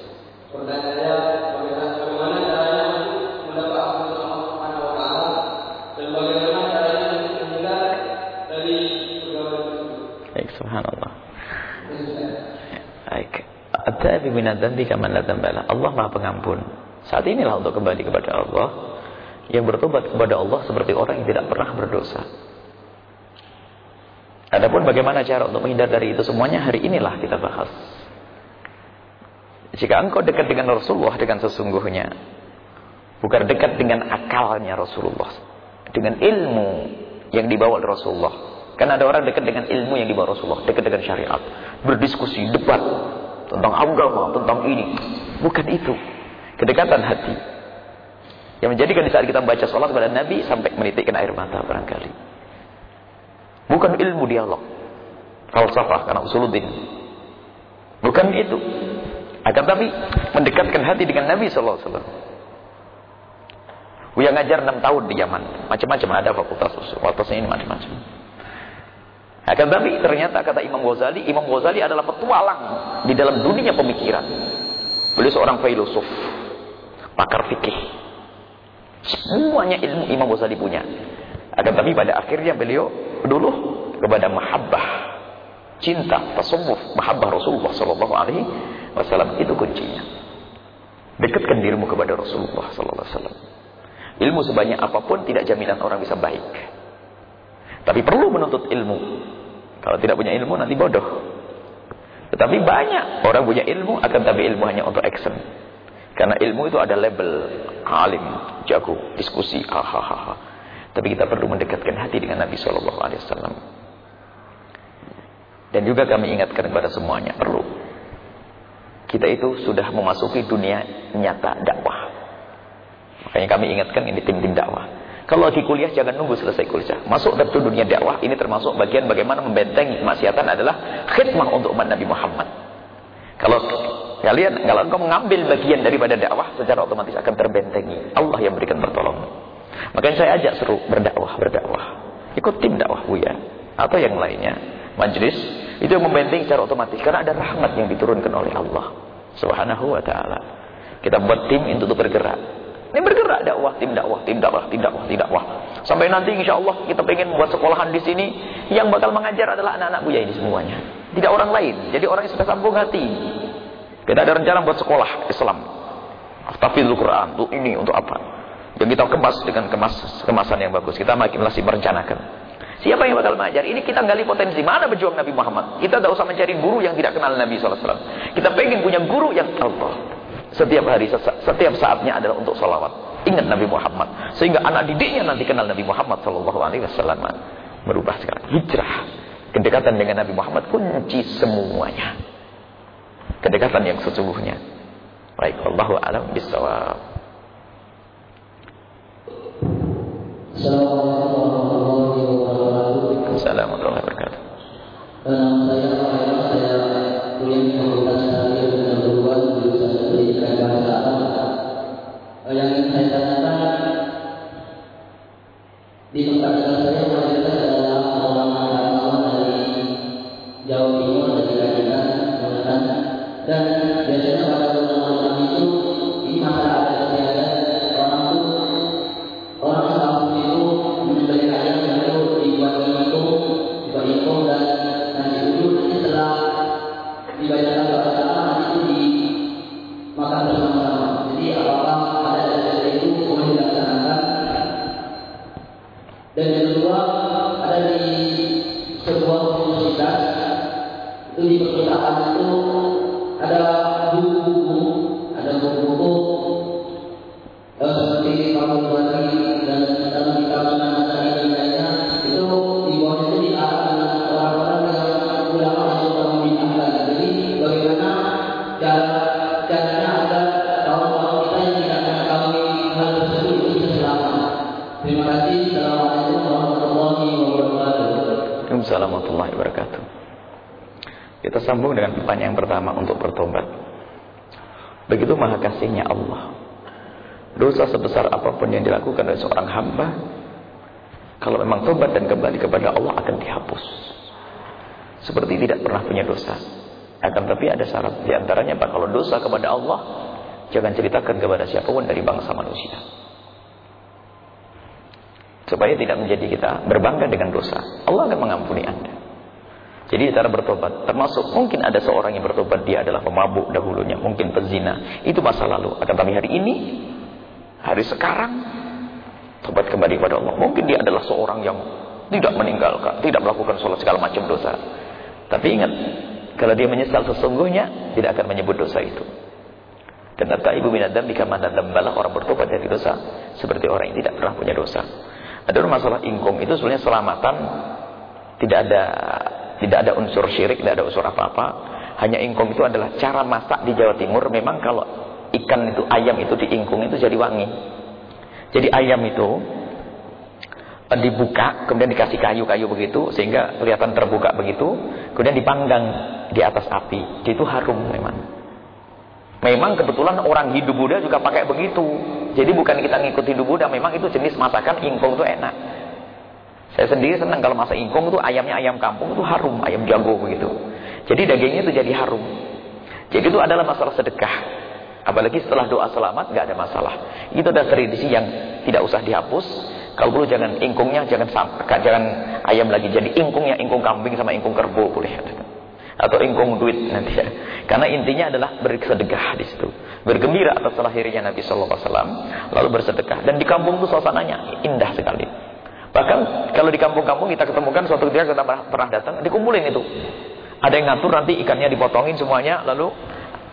Baik, subhanallah. Baik. At-tabi minadzambi kaman la dzambala. Allah Maha Pengampun. Saat inilah untuk kembali kepada Allah yang bertobat kepada Allah seperti orang yang tidak pernah berdosa. Bagaimana cara untuk menghindar dari itu semuanya hari inilah kita bahas. Jika engkau dekat dengan Rasulullah dengan sesungguhnya bukan dekat dengan akalnya Rasulullah, dengan ilmu yang dibawa oleh Rasulullah. Karena ada orang dekat dengan ilmu yang dibawa Rasulullah, dekat dengan syariat, berdiskusi, debat tentang agama, tentang ini. Bukan itu. Kedekatan hati. Yang menjadikan di saat kita membaca sholat kepada Nabi sampai menitikkan air mata barangkali. Bukan ilmu dialog. Falsafah karena usuluddin. Bukan itu. Akan tapi mendekatkan hati dengan Nabi sallallahu alaihi wasallam. Ngajar 6 tahun di Yaman. Macam-macam ada fakultas usul. Fakultasnya ini macam-macam. Akan tapi ternyata kata Imam Ghazali, Imam Ghazali adalah petualang di dalam dunia pemikiran. Beliau seorang filosof, pakar fikih. Semuanya ilmu Imam Ghazali punya. Akan tapi pada akhirnya beliau dulu kepada mahabbah, cinta, tasawuf, mahabbah Rasulullah sallallahu alaihi wasallam itu kuncinya. Dekatkan dirimu kepada Rasulullah sallallahu alaihi wasallam. Ilmu sebanyak apa pun tidak jaminan orang bisa baik. Tapi perlu menuntut ilmu. Kalau tidak punya ilmu nanti bodoh. Tetapi banyak orang punya ilmu akan tapi ilmu hanya untuk action. Karena ilmu itu ada label alim, jago, diskusi, hahaha. Tapi kita perlu mendekatkan hati dengan Nabi Shallallahu Alaihi Wasallam. Dan juga kami ingatkan kepada semuanya perlu. Kita itu sudah memasuki dunia nyata dakwah. Makanya kami ingatkan ini tim-tim dakwah. Kalau lagi kuliah jangan nunggu selesai kuliah. Masuk ke dunia dakwah ini termasuk bagian bagaimana membentengi kemaksiatan adalah khidmah untuk umat Nabi Muhammad. Kalau kalian kalau engkau mengambil bagian daripada dakwah secara otomatis akan terbentengi. Allah yang berikan pertolongan. Makanya saya ajak seru berdakwah, berdakwah. Ikut tim dakwah Buya atau yang lainnya, majlis itu yang membentengi secara otomatis karena ada rahmat yang diturunkan oleh Allah Subhanahu wa taala. Kita buat tim untuk bergerak. Ini bergerak dakwah, tim dakwah, tim dakwah, tim dakwah, tim dakwah. Sampai nanti insya Allah kita pengen buat sekolahan di sini yang bakal mengajar adalah anak-anak Buya ini semuanya. Tidak orang lain. Jadi orang yang sudah sambung hati. Kita ada rencana buat sekolah Islam. Tafidul Quran, untuk ini, untuk apa? Yang kita kemas dengan kemas kemasan yang bagus. Kita makin masih merencanakan. Siapa yang bakal mengajar? Ini kita gali potensi. Mana berjuang Nabi Muhammad? Kita tidak usah mencari guru yang tidak kenal Nabi SAW. Kita pengen punya guru yang Allah. Setiap hari, setiap saatnya adalah untuk salawat. Ingat Nabi Muhammad. Sehingga anak didiknya nanti kenal Nabi Muhammad Wasallam. Merubah sekarang. Hijrah. Kedekatan dengan Nabi Muhammad kunci semuanya. Kedekatan yang sesungguhnya. Baik, Allahu alam bisawab. Assalamualaikum kita warahmatullahi wabarakatuh. Kita sambung dengan pertanyaan pertama untuk bertobat. Begitu maha kasihnya Allah. Dosa sebesar apa pun yang dilakukan oleh seorang hamba, kalau memang tobat dan kembali kepada Allah akan dihapus. Seperti tidak pernah punya dosa. Akan tapi ada syarat di antaranya Pak, kalau dosa kepada Allah, jangan ceritakan kepada siapa pun dari bangsa manusia. Supaya tidak menjadi kita berbangga dengan dosa. Allah akan mengampuni Anda. Jadi cara bertobat, termasuk mungkin ada seorang yang bertobat dia adalah pemabuk dahulunya, mungkin pezina. Itu masa lalu. Akan tapi hari ini, hari sekarang, tobat kembali kepada Allah. Mungkin dia adalah seorang yang tidak meninggalkan, tidak melakukan sholat segala macam dosa. Tapi ingat, kalau dia menyesal sesungguhnya, tidak akan menyebut dosa itu. Dan kata ibu minadam jika mana dambalah orang bertobat dari dosa seperti orang yang tidak pernah punya dosa. Ada masalah ingkung itu sebenarnya selamatan tidak ada tidak ada unsur syirik, tidak ada unsur apa-apa. Hanya ingkung itu adalah cara masak di Jawa Timur. Memang kalau ikan itu, ayam itu diingkung itu jadi wangi. Jadi ayam itu dibuka, kemudian dikasih kayu-kayu begitu, sehingga kelihatan terbuka begitu. Kemudian dipanggang di atas api. Itu harum memang. Memang kebetulan orang hidup Buddha juga pakai begitu. Jadi bukan kita ngikut hidup Buddha, memang itu jenis masakan ingkung itu enak. Saya sendiri senang kalau masak ingkung itu ayamnya ayam kampung itu harum, ayam jago begitu. Jadi dagingnya itu jadi harum. Jadi itu adalah masalah sedekah. Apalagi setelah doa selamat nggak ada masalah. Itu ada tradisi yang tidak usah dihapus. Kalau perlu jangan ingkungnya jangan jangan ayam lagi jadi ingkungnya ingkung kambing sama ingkung kerbau boleh. Atau ingkung duit nanti ya. Karena intinya adalah bersedekah di situ. Bergembira atas lahirnya Nabi Sallallahu Alaihi Wasallam, lalu bersedekah. Dan di kampung itu suasananya indah sekali. Bahkan kalau di kampung-kampung kita ketemukan suatu ketika kita pernah datang, dikumpulin itu. Ada yang ngatur nanti ikannya dipotongin semuanya, lalu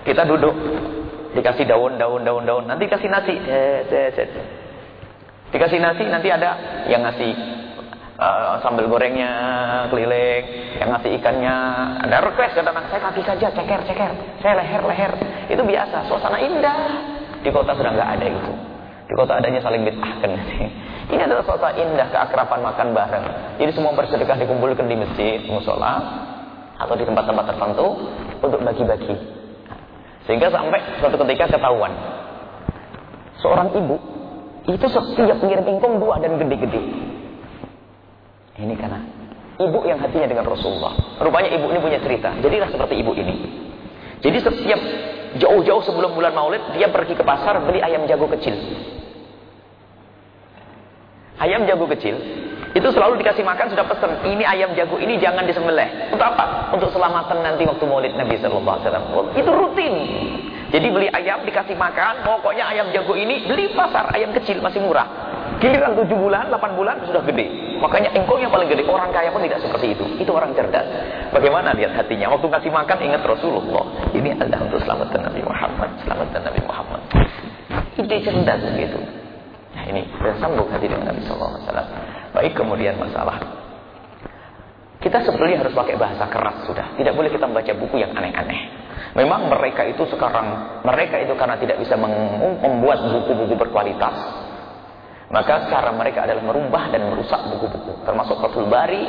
kita duduk. Dikasih daun, daun, daun, daun. Nanti kasih nasi. Dikasih nasi, nanti ada yang ngasih uh, sambal gorengnya keliling, yang ngasih ikannya. Ada request kata anak saya kaki saja, ceker, ceker. Saya leher, leher. Itu biasa, suasana indah. Di kota sudah nggak ada itu. Di kota adanya saling bid'ahkan. Ini adalah suasana indah keakraban makan bareng. Jadi semua bersedekah dikumpulkan di masjid, musola, atau di tempat-tempat tertentu untuk bagi-bagi. Sehingga sampai suatu ketika ketahuan. Seorang ibu itu setiap ngirim ingkung dua dan gede-gede. Ini karena ibu yang hatinya dengan Rasulullah. Rupanya ibu ini punya cerita. Jadilah seperti ibu ini. Jadi setiap jauh-jauh sebelum bulan Maulid dia pergi ke pasar beli ayam jago kecil. Ayam jago kecil itu selalu dikasih makan sudah pesan ini ayam jago ini jangan disembelih. Untuk apa? Untuk selamatan nanti waktu Maulid Nabi Wasallam. Itu rutin. Jadi beli ayam dikasih makan, pokoknya ayam jago ini beli pasar ayam kecil masih murah. Giliran 7 bulan, 8 bulan sudah gede. Makanya engkau yang paling gede. Orang kaya pun tidak seperti itu. Itu orang cerdas. Bagaimana lihat hatinya? Waktu kasih makan ingat Rasulullah. Ini adalah untuk selamatkan Nabi Muhammad. Selamatkan Nabi Muhammad. Ide cerdas gitu. Nah ini bersambung hati dengan Nabi SAW. Baik kemudian masalah. Kita sebetulnya harus pakai bahasa keras sudah. Tidak boleh kita membaca buku yang aneh-aneh. Memang mereka itu sekarang, mereka itu karena tidak bisa membuat buku-buku berkualitas. Maka cara mereka adalah merubah dan merusak buku-buku. Termasuk Fathul Bari,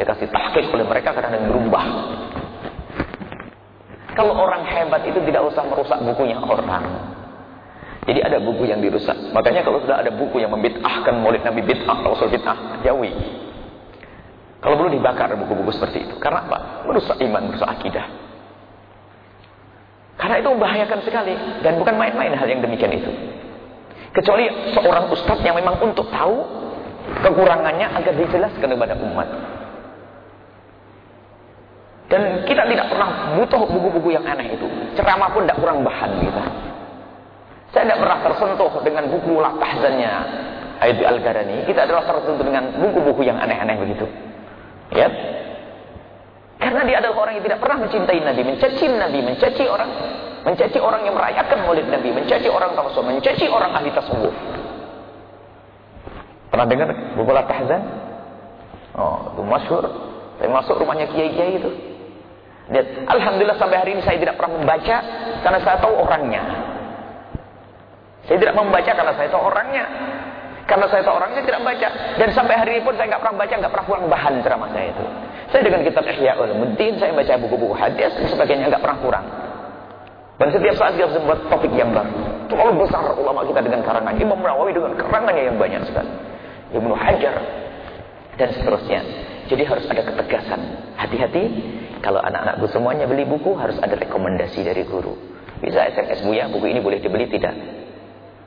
dikasih tahqiq oleh mereka karena merubah. Kalau orang hebat itu tidak usah merusak bukunya orang. Jadi ada buku yang dirusak. Makanya kalau sudah ada buku yang membid'ahkan maulid Nabi bid'ah, Rasul bid'ah, jauhi. Kalau perlu dibakar buku-buku seperti itu. Karena apa? Merusak iman, merusak akidah. Karena itu membahayakan sekali. Dan bukan main-main hal yang demikian itu. Kecuali seorang ustadz yang memang untuk tahu kekurangannya agar dijelaskan kepada umat. Dan kita tidak pernah butuh buku-buku yang aneh itu. Ceramah pun tidak kurang bahan kita. Saya tidak pernah tersentuh dengan buku latahzannya Ayat Al-Garani. Kita adalah tersentuh dengan buku-buku yang aneh-aneh begitu. Ya. Karena dia adalah orang yang tidak pernah mencintai Nabi, mencaci Nabi, mencaci orang, mencaci orang yang merayakan Maulid Nabi, mencaci orang tawasul, mencaci orang ahli tasawuf. Pernah dengar buku Tahzan? Oh, itu masyhur. Saya masuk rumahnya kiai-kiai itu. Lihat, alhamdulillah sampai hari ini saya tidak pernah membaca karena saya tahu orangnya. Saya tidak membaca karena saya tahu orangnya. Karena saya seorang saya tidak baca. Dan sampai hari ini pun saya nggak pernah baca, nggak pernah kurang bahan ceramah saya itu. Saya dengan kitab Ihya Ulumuddin, saya baca buku-buku hadis dan sebagainya nggak pernah kurang. Dan setiap saat kita membuat topik yang baru. Terlalu besar ulama kita dengan karangan. Imam Nawawi dengan karangannya yang banyak sekali. Ibnu Hajar dan seterusnya. Jadi harus ada ketegasan. Hati-hati kalau anak-anakku semuanya beli buku harus ada rekomendasi dari guru. Bisa SMS Buya, buku ini boleh dibeli tidak?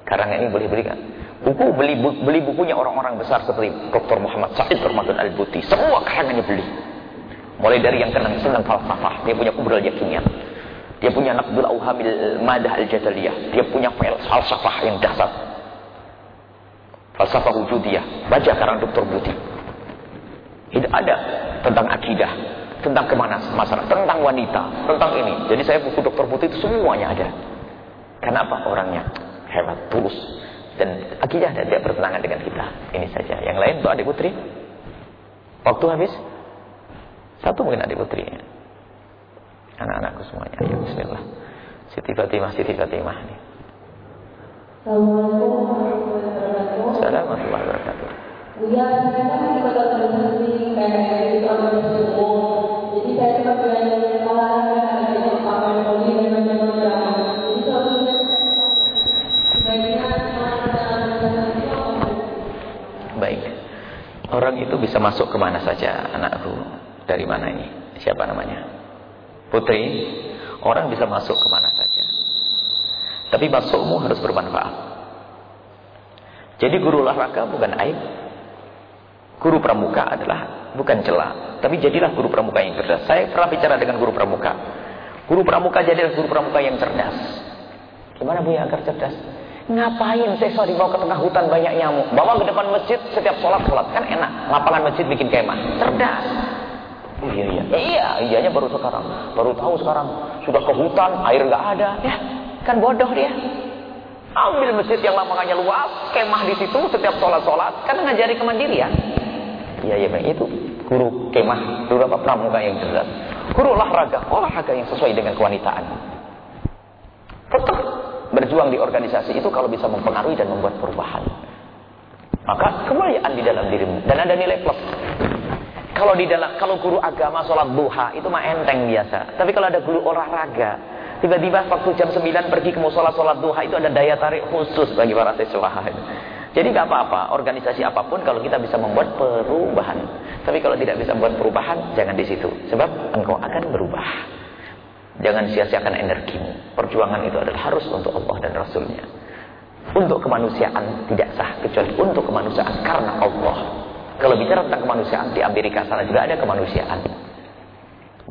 Karangan ini boleh beli kan? Buku beli beli bukunya orang-orang besar seperti Dr. Muhammad Said Ramadan Al-Buti. Semua karangannya beli. Mulai dari yang kenal senang falsafah, dia punya kubral yakinnya. Dia punya Naqdul Auhamil Madah Al-Jazaliyah. Dia punya falsafah yang dasar. Falsafah wujudiyah. Baca karang Dr. Buti. Tidak ada tentang akidah, tentang ke mana masalah, tentang wanita, tentang ini. Jadi saya buku Dr. Buti itu semuanya ada. Kenapa orangnya hebat, tulus, dan akidah dan tidak bertentangan dengan kita. Ini saja. Yang lain untuk adik putri? Waktu habis? Satu mungkin adik putri. Anak-anakku semuanya. Ya, bismillah. Siti Fatimah, Siti Fatimah. Assalamualaikum warahmatullahi wabarakatuh. Buya, saya kan di kota Terbesi, kayak itu organisasi bisa masuk ke mana saja anakku. Dari mana ini? Siapa namanya? Putri. Orang bisa masuk ke mana saja. Tapi masukmu harus bermanfaat. Jadi guru olahraga bukan aib. Guru pramuka adalah bukan celah. Tapi jadilah guru pramuka yang cerdas. Saya pernah bicara dengan guru pramuka. Guru pramuka jadilah guru pramuka yang cerdas. Gimana Bu ya agar cerdas? Ngapain siswa dibawa ke tengah hutan banyak nyamuk? Bawa ke depan masjid setiap sholat sholat kan enak. Lapangan masjid bikin kemah. Cerdas. Oh, iya iya. Ya, iya, iyanya baru sekarang. Baru tahu sekarang. Sudah ke hutan, air nggak ada. Ya, kan bodoh dia. Ambil masjid yang lapangannya luas, kemah di situ setiap sholat sholat. Kan ngajari kemandirian. Iya iya itu guru kemah, guru apa pramuka yang cerdas. Guru olahraga, olahraga yang sesuai dengan kewanitaan. Tetap berjuang di organisasi itu kalau bisa mempengaruhi dan membuat perubahan. Maka kemuliaan di dalam dirimu dan ada nilai plus. Kalau di dalam kalau guru agama sholat duha itu mah enteng biasa. Tapi kalau ada guru olahraga, tiba-tiba waktu jam 9 pergi ke musola sholat duha itu ada daya tarik khusus bagi para siswa. Jadi nggak apa-apa, organisasi apa pun kalau kita bisa membuat perubahan. Tapi kalau tidak bisa membuat perubahan, jangan di situ. Sebab engkau akan berubah. Jangan sia-siakan energimu. Perjuangan itu adalah harus untuk Allah dan Rasulnya. Untuk kemanusiaan tidak sah. Kecuali untuk kemanusiaan karena Allah. Kalau bicara tentang kemanusiaan, di Amerika sana juga ada kemanusiaan.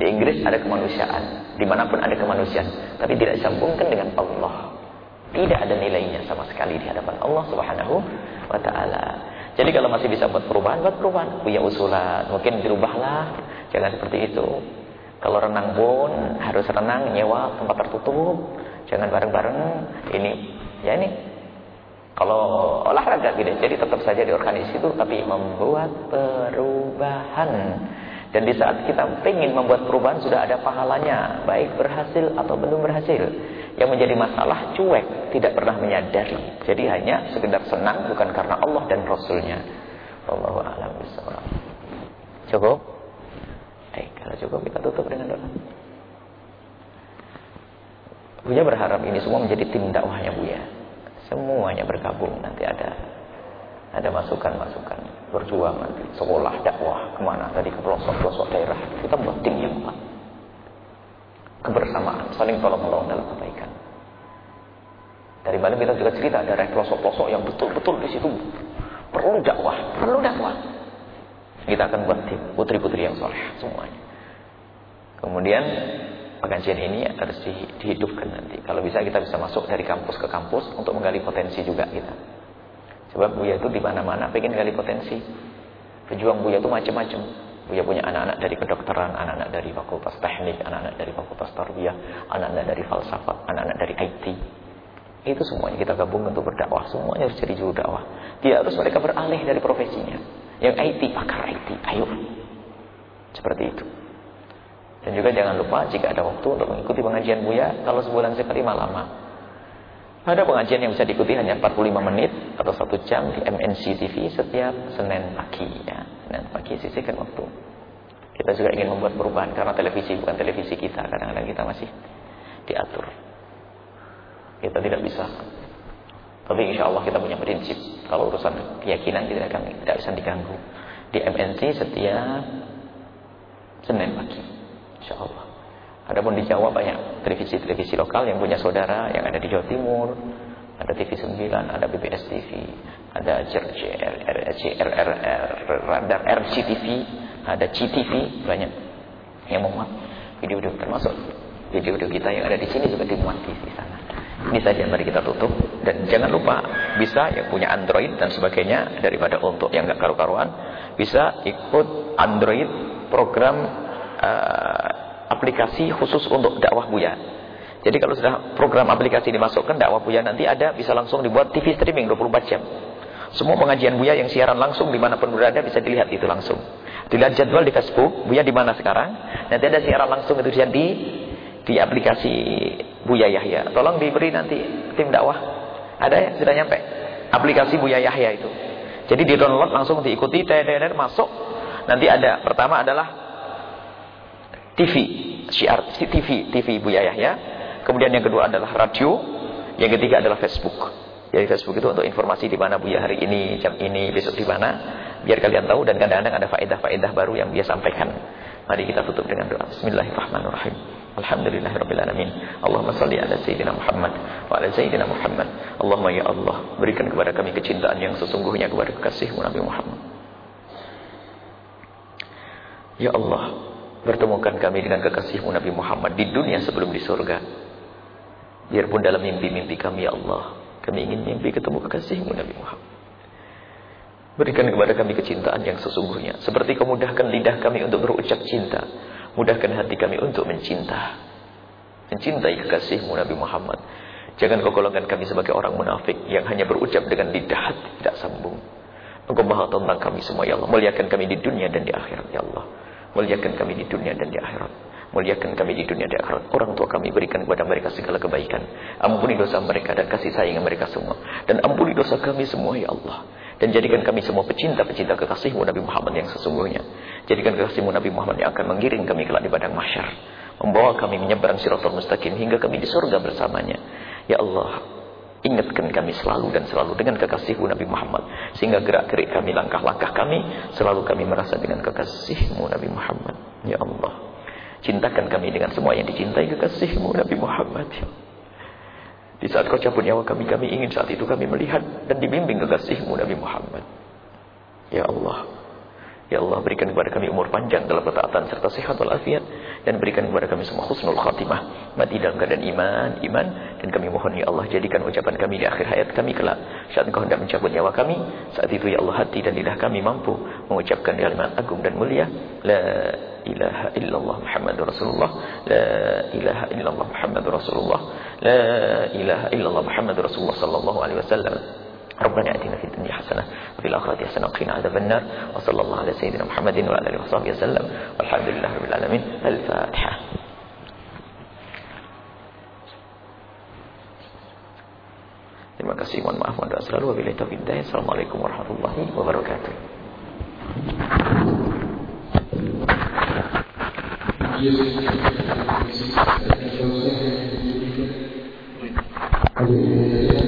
Di Inggris ada kemanusiaan. Di mana pun ada kemanusiaan. Tapi tidak disambungkan dengan Allah. Tidak ada nilainya sama sekali di hadapan Allah subhanahu wa ta'ala. Jadi kalau masih bisa buat perubahan, buat perubahan. Punya usulan, mungkin dirubahlah. Jangan seperti itu. Kalau renang pun harus renang nyewa tempat tertutup. Jangan bareng-bareng. Ini, ya ini. Kalau olahraga gitu, jadi tetap saja di organisasi itu, tapi membuat perubahan. Dan di saat kita ingin membuat perubahan sudah ada pahalanya, baik berhasil atau belum berhasil. Yang menjadi masalah cuek, tidak pernah menyadari. Jadi hanya sekedar senang bukan karena Allah dan Rasulnya. Allahu a'lam bishawab. Cukup? Eh, kalau cukup kita tutup dengan doa. Buya berharap ini semua menjadi tim dakwahnya Buya. Semuanya bergabung nanti ada ada masukan-masukan berjuang nanti sekolah dakwah ke mana tadi ke pelosok-pelosok daerah kita buat tim yang kuat kebersamaan, saling tolong-menolong dalam kebaikan. Mana kita juga cerita ada pelosok-pelosok yang betul-betul di situ perlu dakwah, perlu dakwah. Kita akan buat putri-putri yang soleh semuanya. Kemudian pengajian ini harus dihidupkan nanti. Kalau bisa kita bisa masuk dari kampus ke kampus untuk menggali potensi juga kita. Sebab Buya itu di mana-mana pengen gali potensi. Pejuang Buya itu macam-macam. Buya punya anak-anak dari kedokteran, anak-anak dari fakultas teknik, anak-anak dari fakultas tarbiyah, anak-anak dari falsafat, anak-anak dari IT. Itu semuanya kita gabung untuk berdakwah. Semuanya harus jadi juru dakwah. Dia harus mereka beralih dari profesinya. Yang IT, pakar IT. Ayo. Seperti itu. Dan juga jangan lupa jika ada waktu untuk mengikuti pengajian Buya. Kalau sebulan sekali lama. Ada pengajian yang bisa diikuti hanya 45 menit atau satu jam di MNC TV setiap Senin pagi. Ya. Senin pagi sisihkan waktu. Kita juga ingin membuat perubahan karena televisi bukan televisi kita. Kadang-kadang kita masih diatur. Kita tidak bisa. Tapi insya Allah kita punya prinsip. Kalau urusan keyakinan tidak akan tidak bisa diganggu. Di MNC setiap Senin pagi. Insya Allah. Adapun di Jawa banyak televisi-televisi lokal yang punya saudara yang ada di Jawa Timur. Ada TV 9, ada BBS TV, ada Radar RCTV, ada CTV, banyak yang memuat video-video termasuk video-video kita yang ada di sini juga dimuat di sana. Ini saja mari kita tutup dan jangan lupa bisa yang punya Android dan sebagainya daripada untuk yang nggak karu-karuan bisa ikut Android program uh, aplikasi khusus untuk dakwah Buya. Jadi kalau sudah program aplikasi dimasukkan dakwah Buya nanti ada bisa langsung dibuat TV streaming 24 jam. Semua pengajian Buya yang siaran langsung di mana pun berada bisa dilihat itu langsung. Dilihat jadwal di Facebook, Buya di mana sekarang. Nanti ada siaran langsung itu di di aplikasi Buya Yahya. Tolong diberi nanti tim dakwah. Ada ya? Sudah nyampe? Aplikasi Buya Yahya itu. Jadi di download langsung diikuti, TDR masuk. Nanti ada pertama adalah TV, syiar TV, TV Buya Yahya. Kemudian yang kedua adalah radio, yang ketiga adalah Facebook. Jadi Facebook itu untuk informasi di mana Buya hari ini, jam ini, besok di mana. Biar kalian tahu dan kadang-kadang ada faedah-faedah baru yang dia sampaikan. Mari kita tutup dengan doa. Bismillahirrahmanirrahim. Alhamdulillahirrabbilalamin. Allahumma salli ala Sayyidina Muhammad wa ala Sayyidina Muhammad. Allahumma ya Allah, berikan kepada kami kecintaan yang sesungguhnya kepada kekasihmu Nabi Muhammad. Ya Allah, pertemukan kami dengan kekasihmu Nabi Muhammad di dunia sebelum di surga. Biarpun dalam mimpi-mimpi kami ya Allah, kami ingin mimpi ketemu kekasihmu Nabi Muhammad. Berikan kepada kami kecintaan yang sesungguhnya. Seperti kemudahkan lidah kami untuk berucap cinta. Mudahkan hati kami untuk mencinta. Mencintai kekasihmu Nabi Muhammad. Jangan kau golongkan kami sebagai orang munafik yang hanya berucap dengan lidah hati tidak sambung. Engkau maha tentang kami semua ya Allah. Muliakan kami di dunia dan di akhirat ya Allah. Muliakan kami di dunia dan di akhirat. Muliakan kami di dunia dan di akhirat. Orang tua kami berikan kepada mereka segala kebaikan. Ampuni dosa mereka dan kasih sayang mereka semua. Dan ampuni dosa kami semua ya Allah. Dan jadikan kami semua pecinta-pecinta kekasihmu Nabi Muhammad yang sesungguhnya. Jadikan kekasihmu Nabi Muhammad yang akan mengiring kami kelak di padang mahsyar. Membawa kami menyeberang siratul mustaqim hingga kami di surga bersamanya. Ya Allah, ingatkan kami selalu dan selalu dengan kekasihmu Nabi Muhammad. Sehingga gerak-gerik kami, langkah-langkah kami, selalu kami merasa dengan kekasihmu Nabi Muhammad. Ya Allah, cintakan kami dengan semua yang dicintai kekasihmu Nabi Muhammad. Ya Allah. Di saat kau cabut nyawa kami, kami ingin saat itu kami melihat dan dibimbing kekasihmu Nabi Muhammad. Ya Allah. Ya Allah berikan kepada kami umur panjang dalam ketaatan serta sehat walafiat. Dan berikan kepada kami semua husnul khatimah. Mati dalam keadaan iman, iman. Dan kami mohon ya Allah jadikan ucapan kami di akhir hayat kami kelak. Saat engkau hendak mencabut nyawa kami. Saat itu ya Allah hati dan lidah kami mampu mengucapkan kalimat agung dan mulia. La ilaha illallah Muhammadur Rasulullah. La ilaha illallah Muhammadur Rasulullah. La ilaha illallah Muhammadur Rasulullah sallallahu alaihi wasallam. ربنا اتنا في الدنيا حسنة وفي الآخرة حسنة وقنا عذاب النار وصلى الله على سيدنا محمد وعلى آله وصحبه وسلم والحمد لله رب العالمين الفاتحة Terima kasih, mohon maaf, mohon doa selalu. Wabillahi taufiq hidayah. Assalamualaikum warahmatullahi wabarakatuh. Yes.